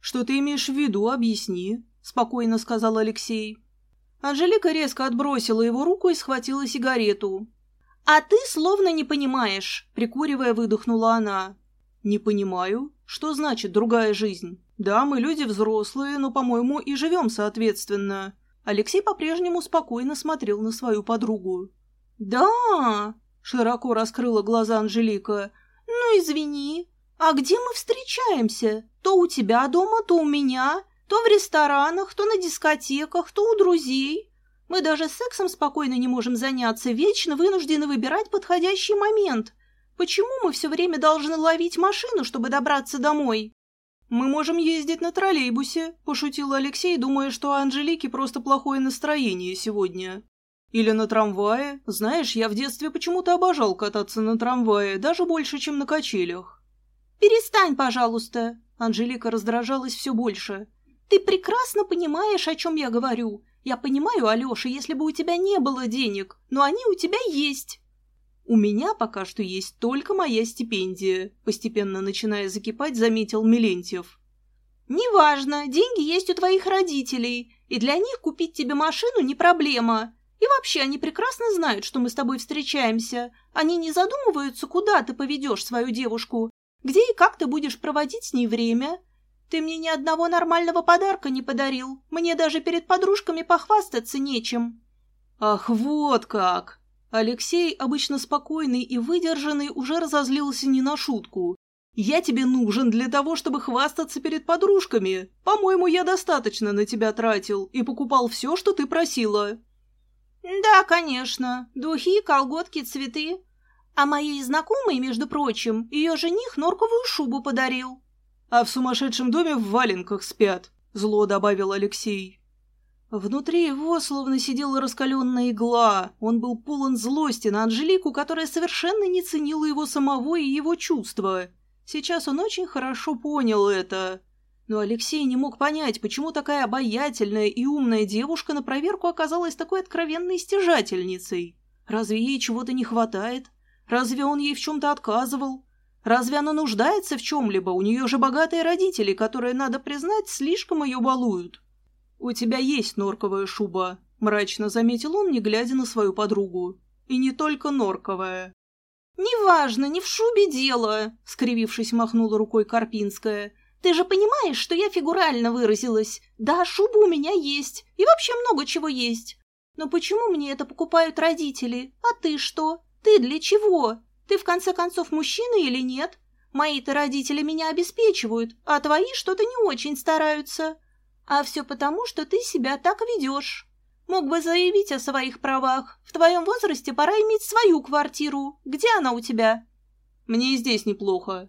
«Что ты имеешь в виду? Объясни», — спокойно сказал Алексей. Анжелика резко отбросила его руку и схватила сигарету. «А ты словно не понимаешь», — прикуривая, выдохнула она. «Не понимаю. Что значит другая жизнь? Да, мы люди взрослые, но, по-моему, и живем соответственно». Алексей по-прежнему спокойно смотрел на свою подругу. «Да!» — широко раскрыла глаза Анжелика. «Ну, извини. А где мы встречаемся? То у тебя дома, то у меня, то в ресторанах, то на дискотеках, то у друзей. Мы даже сексом спокойно не можем заняться, вечно вынуждены выбирать подходящий момент. Почему мы все время должны ловить машину, чтобы добраться домой?» «Мы можем ездить на троллейбусе», – пошутил Алексей, думая, что у Анжелики просто плохое настроение сегодня. Или на трамвае. Знаешь, я в детстве почему-то обожал кататься на трамвае, даже больше, чем на качелях. «Перестань, пожалуйста!» Анжелика раздражалась все больше. «Ты прекрасно понимаешь, о чем я говорю. Я понимаю, Алеша, если бы у тебя не было денег, но они у тебя есть». «У меня пока что есть только моя стипендия», постепенно начиная закипать, заметил Милентьев. «Неважно, деньги есть у твоих родителей, и для них купить тебе машину не проблема. И вообще, они прекрасно знают, что мы с тобой встречаемся. Они не задумываются, куда ты поведешь свою девушку, где и как ты будешь проводить с ней время. Ты мне ни одного нормального подарка не подарил. Мне даже перед подружками похвастаться нечем». «Ах, вот как!» Алексей, обычно спокойный и выдержанный, уже разозлился не на шутку. «Я тебе нужен для того, чтобы хвастаться перед подружками. По-моему, я достаточно на тебя тратил и покупал все, что ты просила». «Да, конечно. Духи, колготки, цветы. А моей знакомой, между прочим, ее жених норковую шубу подарил». «А в сумасшедшем доме в валенках спят», — зло добавил Алексей. Внутри его словно сидела раскаленная игла. Он был полон злости на Анжелику, которая совершенно не ценила его самого и его чувства. Сейчас он очень хорошо понял это. Но Алексей не мог понять, почему такая обаятельная и умная девушка на проверку оказалась такой откровенной стяжательницей. Разве ей чего-то не хватает? Разве он ей в чем-то отказывал? Разве она нуждается в чем-либо? У нее же богатые родители, которые, надо признать, слишком ее балуют. «У тебя есть норковая шуба», — мрачно заметил он, не глядя на свою подругу. «И не только норковая». «Неважно, не в шубе дело», — скривившись, махнула рукой Карпинская. «Ты же понимаешь, что я фигурально выразилась? Да, шуба у меня есть, и вообще много чего есть. Но почему мне это покупают родители? А ты что? Ты для чего? Ты в конце концов мужчина или нет? Мои-то родители меня обеспечивают, а твои что-то не очень стараются. А все потому, что ты себя так ведешь. Мог бы заявить о своих правах. В твоем возрасте пора иметь свою квартиру. Где она у тебя? Мне и здесь неплохо.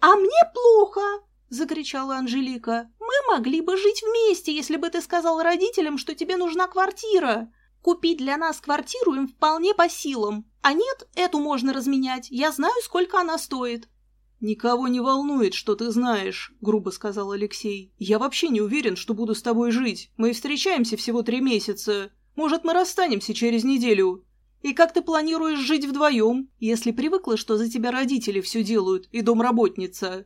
А мне плохо, закричала Анжелика. Мы могли бы жить вместе, если бы ты сказал родителям, что тебе нужна квартира. Купить для нас квартиру им вполне по силам. А нет, эту можно разменять. Я знаю, сколько она стоит. «Никого не волнует, что ты знаешь», — грубо сказал Алексей. «Я вообще не уверен, что буду с тобой жить. Мы встречаемся всего три месяца. Может, мы расстанемся через неделю. И как ты планируешь жить вдвоем, если привыкла, что за тебя родители все делают и домработница?»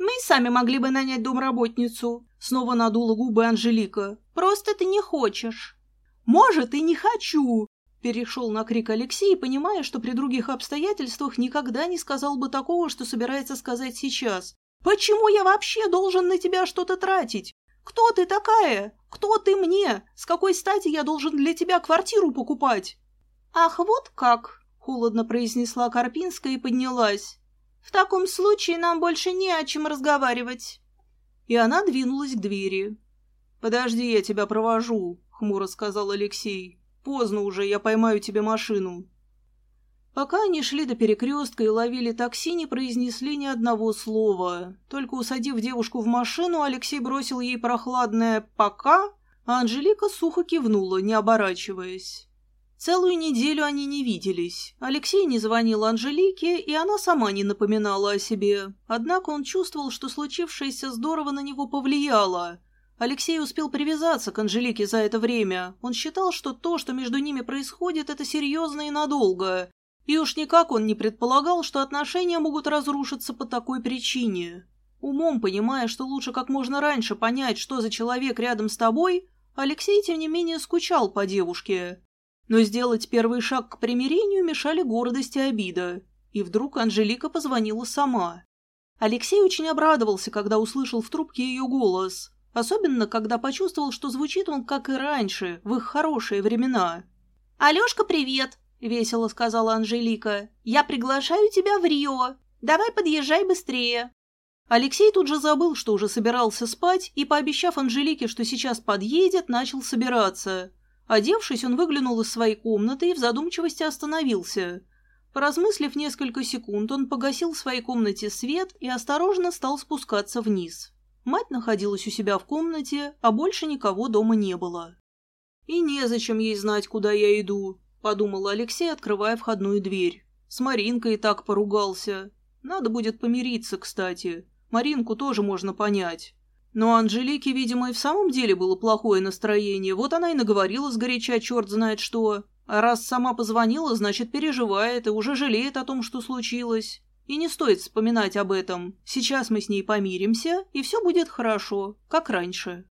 «Мы сами могли бы нанять домработницу», — снова надула губы Анжелика. «Просто ты не хочешь». «Может, и не хочу», Перешел на крик Алексей, понимая, что при других обстоятельствах никогда не сказал бы такого, что собирается сказать сейчас. «Почему я вообще должен на тебя что-то тратить? Кто ты такая? Кто ты мне? С какой стати я должен для тебя квартиру покупать?» «Ах, вот как!» — холодно произнесла Карпинская и поднялась. «В таком случае нам больше не о чем разговаривать». И она двинулась к двери. «Подожди, я тебя провожу», — хмуро сказал Алексей. Поздно уже, я поймаю тебе машину». Пока они шли до перекрестка и ловили такси, не произнесли ни одного слова. Только усадив девушку в машину, Алексей бросил ей прохладное «пока», а Анжелика сухо кивнула, не оборачиваясь. Целую неделю они не виделись. Алексей не звонил Анжелике, и она сама не напоминала о себе. Однако он чувствовал, что случившееся здорово на него повлияло – Алексей успел привязаться к Анжелике за это время. Он считал, что то, что между ними происходит, это серьезно и надолго. И уж никак он не предполагал, что отношения могут разрушиться по такой причине. Умом понимая, что лучше как можно раньше понять, что за человек рядом с тобой, Алексей, тем не менее, скучал по девушке. Но сделать первый шаг к примирению мешали гордость и обида. И вдруг Анжелика позвонила сама. Алексей очень обрадовался, когда услышал в трубке ее голос. Особенно, когда почувствовал, что звучит он, как и раньше, в их хорошие времена. «Алешка, привет!» — весело сказала Анжелика. «Я приглашаю тебя в Рио. Давай подъезжай быстрее». Алексей тут же забыл, что уже собирался спать, и, пообещав Анжелике, что сейчас подъедет, начал собираться. Одевшись, он выглянул из своей комнаты и в задумчивости остановился. Поразмыслив несколько секунд, он погасил в своей комнате свет и осторожно стал спускаться вниз. Мать находилась у себя в комнате, а больше никого дома не было. «И незачем ей знать, куда я иду», — подумал Алексей, открывая входную дверь. «С Маринкой и так поругался. Надо будет помириться, кстати. Маринку тоже можно понять. Но Анжелике, видимо, и в самом деле было плохое настроение. Вот она и наговорила сгоряча черт знает что. А раз сама позвонила, значит, переживает и уже жалеет о том, что случилось. И не стоит вспоминать об этом. Сейчас мы с ней помиримся, и все будет хорошо, как раньше.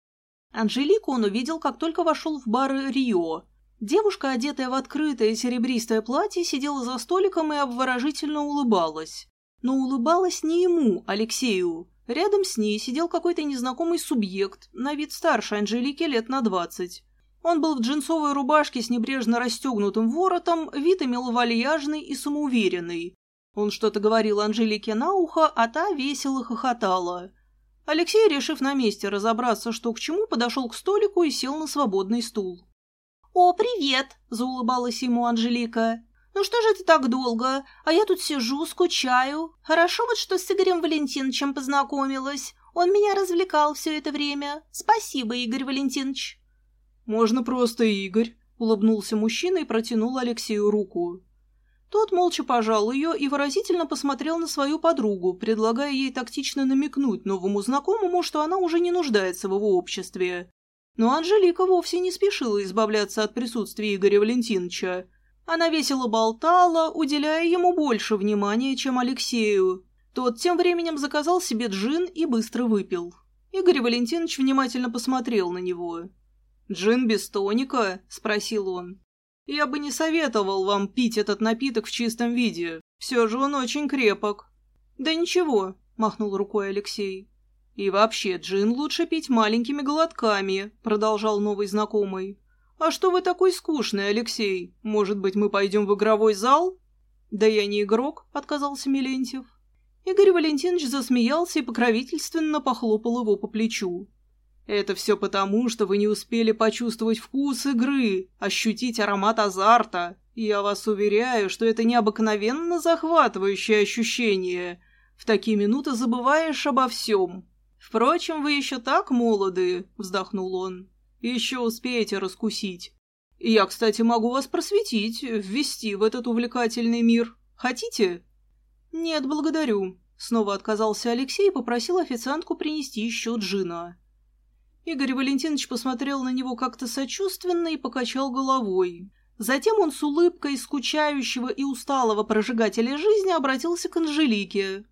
Анжелику он увидел, как только вошел в бар Рио. Девушка, одетая в открытое серебристое платье, сидела за столиком и обворожительно улыбалась. Но улыбалась не ему, Алексею. Рядом с ней сидел какой-то незнакомый субъект, на вид старше Анжелики лет на двадцать. Он был в джинсовой рубашке с небрежно расстегнутым воротом, вид имел вальяжный и самоуверенный. Он что-то говорил Анжелике на ухо, а та весело хохотала. Алексей, решив на месте разобраться, что к чему, подошел к столику и сел на свободный стул. «О, привет!» – заулыбалась ему Анжелика. «Ну что же ты так долго? А я тут сижу, скучаю. Хорошо вот, что с Игорем Валентиновичем познакомилась. Он меня развлекал все это время. Спасибо, Игорь Валентинович». Можно просто Игорь», — улыбнулся мужчина и протянул Алексею руку. Тот молча пожал ее и выразительно посмотрел на свою подругу, предлагая ей тактично намекнуть новому знакомому, что она уже не нуждается в его обществе. Но Анжелика вовсе не спешила избавляться от присутствия Игоря Валентиновича. Она весело болтала, уделяя ему больше внимания, чем Алексею. Тот тем временем заказал себе джин и быстро выпил. Игорь Валентинович внимательно посмотрел на него. «Джин без тоника?» – спросил он. «Я бы не советовал вам пить этот напиток в чистом виде. Все же он очень крепок». «Да ничего», – махнул рукой Алексей. «И вообще, джин лучше пить маленькими глотками», – продолжал новый знакомый. «А что вы такой скучный, Алексей? Может быть, мы пойдем в игровой зал?» «Да я не игрок», – отказался Милентьев. Игорь Валентинович засмеялся и покровительственно похлопал его по плечу. «Это все потому, что вы не успели почувствовать вкус игры, ощутить аромат азарта. Я вас уверяю, что это необыкновенно захватывающее ощущение. В такие минуты забываешь обо всем. Впрочем, вы еще так молоды», — вздохнул он. «Еще успеете раскусить. Я, кстати, могу вас просветить, ввести в этот увлекательный мир. Хотите?» «Нет, благодарю», — снова отказался Алексей и попросил официантку принести еще джина. Игорь Валентинович посмотрел на него как-то сочувственно и покачал головой. Затем он с улыбкой скучающего и усталого прожигателя жизни обратился к Анжелике.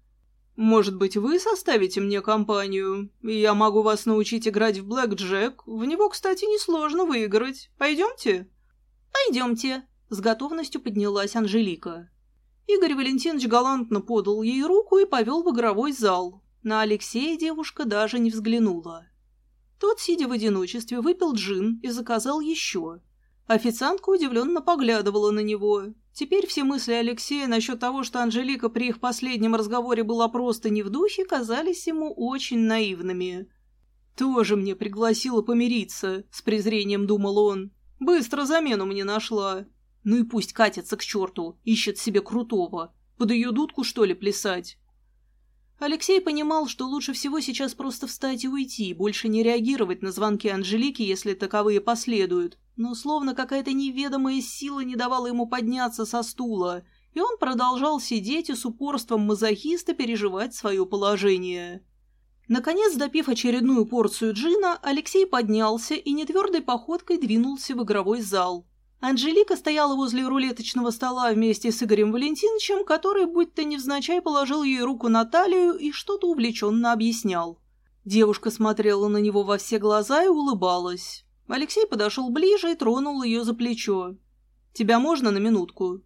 «Может быть, вы составите мне компанию? Я могу вас научить играть в Блэк Джек. В него, кстати, несложно выиграть. Пойдемте?» «Пойдемте», — с готовностью поднялась Анжелика. Игорь Валентинович галантно подал ей руку и повел в игровой зал. На Алексея девушка даже не взглянула. Тот, сидя в одиночестве, выпил джин и заказал еще. Официантка удивленно поглядывала на него. Теперь все мысли Алексея насчет того, что Анжелика при их последнем разговоре была просто не в духе, казались ему очень наивными. «Тоже мне пригласила помириться», — с презрением думал он. «Быстро замену мне нашла. Ну и пусть катится к черту, ищет себе крутого. Под ее дудку, что ли, плясать? Алексей понимал, что лучше всего сейчас просто встать и уйти, больше не реагировать на звонки Анжелики, если таковые последуют. Но словно какая-то неведомая сила не давала ему подняться со стула, и он продолжал сидеть и с упорством мазохиста переживать свое положение. Наконец, допив очередную порцию джина, Алексей поднялся и нетвердой походкой двинулся в игровой зал. Анжелика стояла возле рулеточного стола вместе с Игорем Валентиновичем, который, будь-то невзначай, положил ей руку на талию и что-то увлеченно объяснял. Девушка смотрела на него во все глаза и улыбалась. Алексей подошел ближе и тронул ее за плечо. «Тебя можно на минутку?»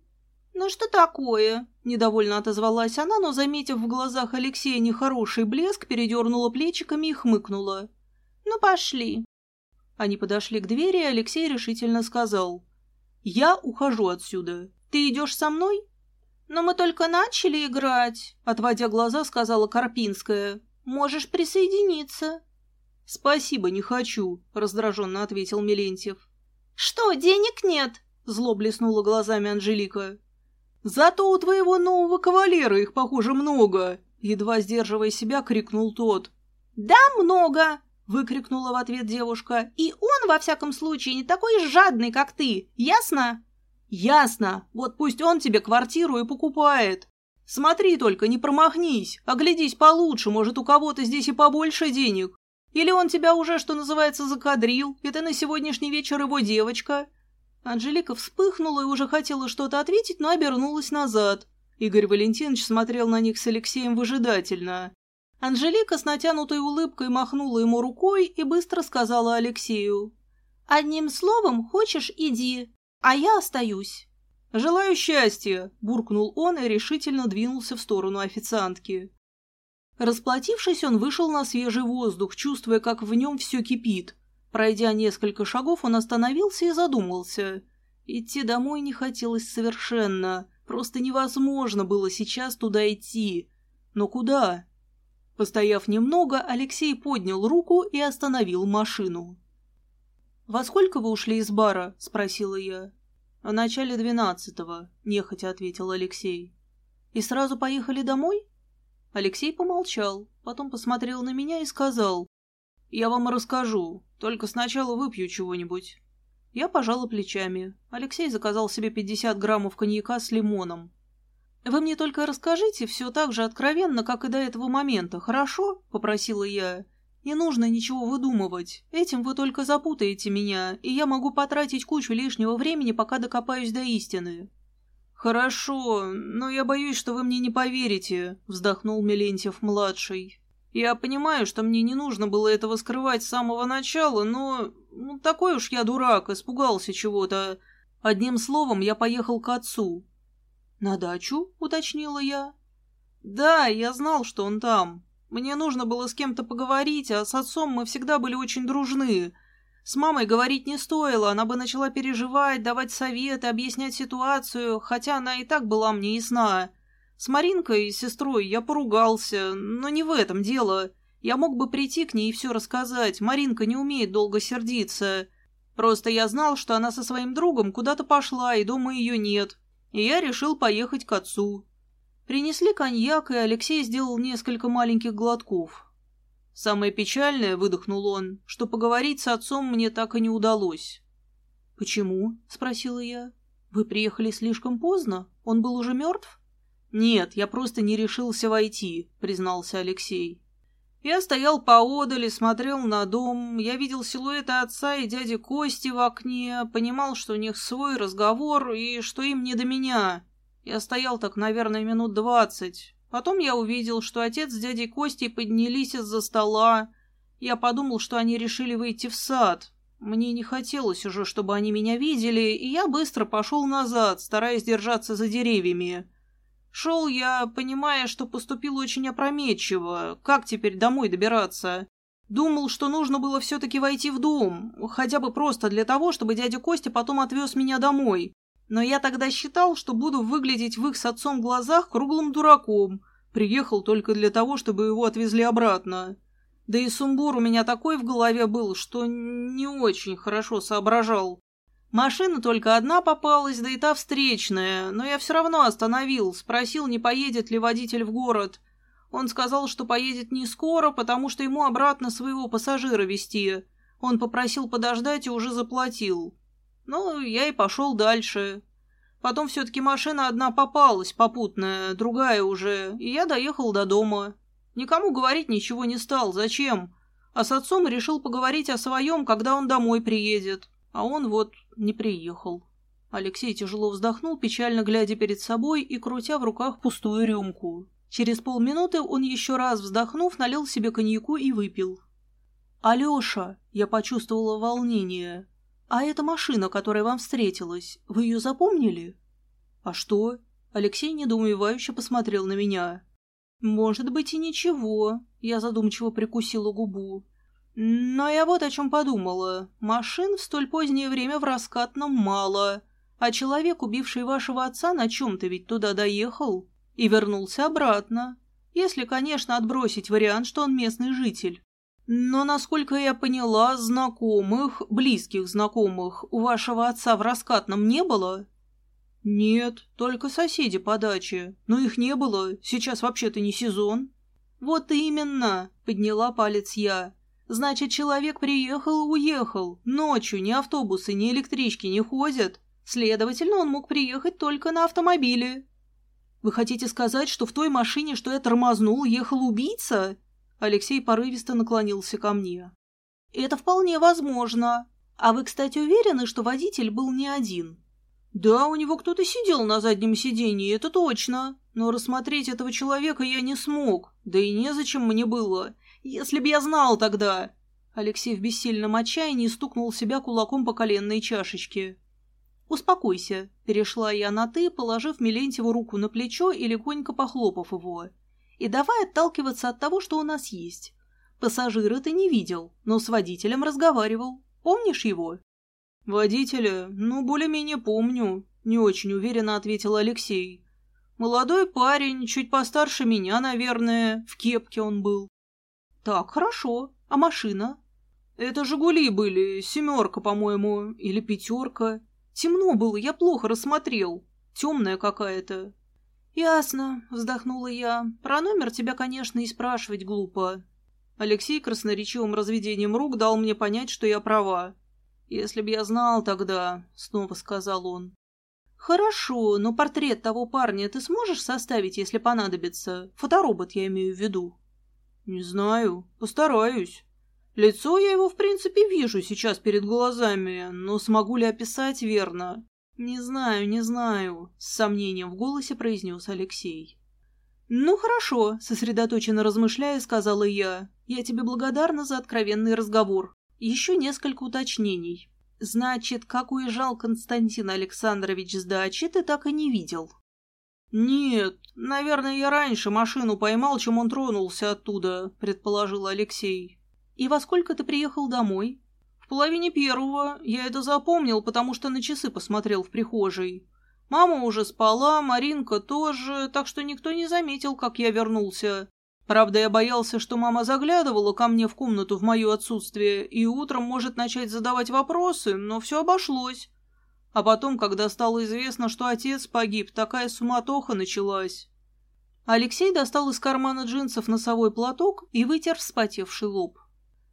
«Ну что такое?» – недовольно отозвалась она, но, заметив в глазах Алексея нехороший блеск, передернула плечиками и хмыкнула. «Ну, пошли». Они подошли к двери, и Алексей решительно сказал. «Я ухожу отсюда. Ты идешь со мной?» «Но мы только начали играть», — отводя глаза, сказала Карпинская. «Можешь присоединиться». «Спасибо, не хочу», — раздраженно ответил Милентьев. «Что, денег нет?» — зло блеснула глазами Анжелика. «Зато у твоего нового кавалера их, похоже, много», — едва сдерживая себя, крикнул тот. «Да, много!» — выкрикнула в ответ девушка. «И он, во всяком случае, не такой жадный, как ты, ясно?» «Ясно. Вот пусть он тебе квартиру и покупает. Смотри только, не промахнись, оглядись получше, может, у кого-то здесь и побольше денег. Или он тебя уже, что называется, закадрил, и ты на сегодняшний вечер его девочка?» Анжелика вспыхнула и уже хотела что-то ответить, но обернулась назад. Игорь Валентинович смотрел на них с Алексеем выжидательно. Анжелика с натянутой улыбкой махнула ему рукой и быстро сказала Алексею. «Одним словом, хочешь – иди, а я остаюсь». «Желаю счастья!» – буркнул он и решительно двинулся в сторону официантки. Расплатившись, он вышел на свежий воздух, чувствуя, как в нем все кипит. Пройдя несколько шагов, он остановился и задумался. Идти домой не хотелось совершенно. Просто невозможно было сейчас туда идти. Но куда? Постояв немного, Алексей поднял руку и остановил машину. «Во сколько вы ушли из бара?» – спросила я. «В начале двенадцатого», – нехотя ответил Алексей. «И сразу поехали домой?» Алексей помолчал, потом посмотрел на меня и сказал. Я вам расскажу, только сначала выпью чего-нибудь. Я пожала плечами. Алексей заказал себе 50 граммов коньяка с лимоном. «Вы мне только расскажите все так же откровенно, как и до этого момента, хорошо?» — попросила я. «Не нужно ничего выдумывать. Этим вы только запутаете меня, и я могу потратить кучу лишнего времени, пока докопаюсь до истины». «Хорошо, но я боюсь, что вы мне не поверите», — вздохнул Мелентьев-младший. «Я понимаю, что мне не нужно было этого скрывать с самого начала, но... Ну, такой уж я дурак, испугался чего-то. Одним словом, я поехал к отцу». «На дачу?» — уточнила я. «Да, я знал, что он там. Мне нужно было с кем-то поговорить, а с отцом мы всегда были очень дружны». С мамой говорить не стоило, она бы начала переживать, давать советы, объяснять ситуацию, хотя она и так была мне ясна. С Маринкой, сестрой, я поругался, но не в этом дело. Я мог бы прийти к ней и все рассказать, Маринка не умеет долго сердиться. Просто я знал, что она со своим другом куда-то пошла, и дома ее нет. И я решил поехать к отцу. Принесли коньяк, и Алексей сделал несколько маленьких глотков. Самое печальное, выдохнул он, что поговорить с отцом мне так и не удалось. «Почему?» — спросила я. «Вы приехали слишком поздно? Он был уже мертв?» «Нет, я просто не решился войти», — признался Алексей. Я стоял поодаль и смотрел на дом. Я видел силуэты отца и дяди Кости в окне, понимал, что у них свой разговор и что им не до меня. Я стоял так, наверное, минут двадцать. Потом я увидел, что отец с дядей Костей поднялись из-за стола. Я подумал, что они решили выйти в сад. Мне не хотелось уже, чтобы они меня видели, и я быстро пошел назад, стараясь держаться за деревьями. Шел я, понимая, что поступил очень опрометчиво. Как теперь домой добираться? Думал, что нужно было все-таки войти в дом, хотя бы просто для того, чтобы дядя Костя потом отвез меня домой. Но я тогда считал, что буду выглядеть в их с отцом глазах круглым дураком. Приехал только для того, чтобы его отвезли обратно. Да и сумбур у меня такой в голове был, что не очень хорошо соображал. Машина только одна попалась, да и та встречная, но я все равно остановил, спросил, не поедет ли водитель в город. Он сказал, что поедет не скоро, потому что ему обратно своего пассажира везти. Он попросил подождать и уже заплатил. Ну, я и пошел дальше. Потом все-таки машина одна попалась, попутная, другая уже, и я доехал до дома. Никому говорить ничего не стал, зачем? А с отцом решил поговорить о своем, когда он домой приедет. А он вот не приехал. Алексей тяжело вздохнул, печально глядя перед собой и крутя в руках пустую рюмку. Через полминуты он еще раз вздохнув, налил себе коньяку и выпил. «Алеша!» — я почувствовала волнение. «А эта машина, которая вам встретилась, вы ее запомнили?» «А что?» Алексей недоумевающе посмотрел на меня. «Может быть и ничего», — я задумчиво прикусила губу. «Но я вот о чем подумала. Машин в столь позднее время в раскатном мало, а человек, убивший вашего отца, на чем-то ведь туда доехал и вернулся обратно. Если, конечно, отбросить вариант, что он местный житель. Но, насколько я поняла, знакомых, близких знакомых у вашего отца в раскатном не было? Нет, только соседи по даче. Но их не было, сейчас вообще-то не сезон. Вот именно, подняла палец я. Значит, человек приехал и уехал. Ночью ни автобусы, ни электрички не ходят. Следовательно, он мог приехать только на автомобиле. Вы хотите сказать, что в той машине, что я тормознул, ехал убийца? Алексей порывисто наклонился ко мне. «Это вполне возможно. А вы, кстати, уверены, что водитель был не один?» «Да, у него кто-то сидел на заднем сиденье, это точно. Но рассмотреть этого человека я не смог. Да и незачем мне было. Если б я знал тогда...» Алексей в бессильном отчаянии стукнул себя кулаком по коленной чашечке. «Успокойся», — перешла я на «ты», положив Милентьеву руку на плечо и легонько похлопав его. И давай отталкиваться от того, что у нас есть. Пассажира ты не видел, но с водителем разговаривал. Помнишь его?» «Водителя? Ну, более-менее помню», — не очень уверенно ответил Алексей. «Молодой парень, чуть постарше меня, наверное, в кепке он был». «Так, хорошо. А машина?» «Это «Жигули» были, семерка, по-моему, или пятерка. Темно было, я плохо рассмотрел. Темная какая-то. «Ясно», — вздохнула я. «Про номер тебя, конечно, и спрашивать глупо». Алексей красноречивым разведением рук дал мне понять, что я права. «Если б я знал тогда», — снова сказал он. «Хорошо, но портрет того парня ты сможешь составить, если понадобится? Фоторобот я имею в виду». «Не знаю. Постараюсь. Лицо я его, в принципе, вижу сейчас перед глазами, но смогу ли описать верно? Не знаю, не знаю», — с сомнением в голосе произнес Алексей. «Ну хорошо», — сосредоточенно размышляя, сказала я. «Я тебе благодарна за откровенный разговор. Еще несколько уточнений. Значит, как уезжал Константин Александрович с дачи, ты так и не видел?» «Нет, наверное, я раньше машину поймал, чем он тронулся оттуда», — предположил Алексей. «И во сколько ты приехал домой?» «В половине первого. Я это запомнил, потому что на часы посмотрел в прихожей. Мама уже спала, Маринка тоже, так что никто не заметил, как я вернулся. Правда, я боялся, что мама заглядывала ко мне в комнату в мое отсутствие и утром может начать задавать вопросы, но все обошлось. А потом, когда стало известно, что отец погиб, такая суматоха началась. Алексей достал из кармана джинсов носовой платок и вытер вспотевший лоб.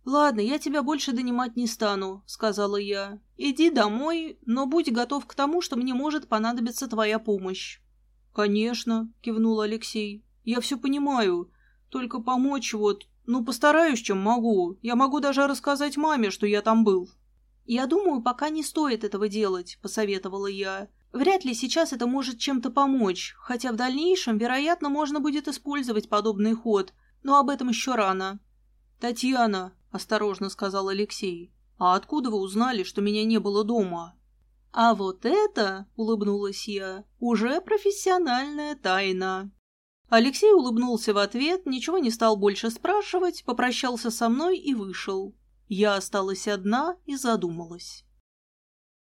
«Ладно, я тебя больше донимать не стану», — сказала я. «Иди домой, но будь готов к тому, что мне может понадобиться твоя помощь». «Конечно», — кивнул Алексей. «Я все понимаю. Только помочь вот... Ну, постараюсь, чем могу. Я могу даже рассказать маме, что я там был». «Я думаю, пока не стоит этого делать», — посоветовала я. «Вряд ли сейчас это может чем-то помочь, хотя в дальнейшем, вероятно, можно будет использовать подобный ход, но об этом еще рано». «Татьяна», — осторожно сказал Алексей, — «а откуда вы узнали, что меня не было дома?» «А вот это, — улыбнулась я, — уже профессиональная тайна». Алексей улыбнулся в ответ, ничего не стал больше спрашивать, попрощался со мной и вышел. Я осталась одна и задумалась.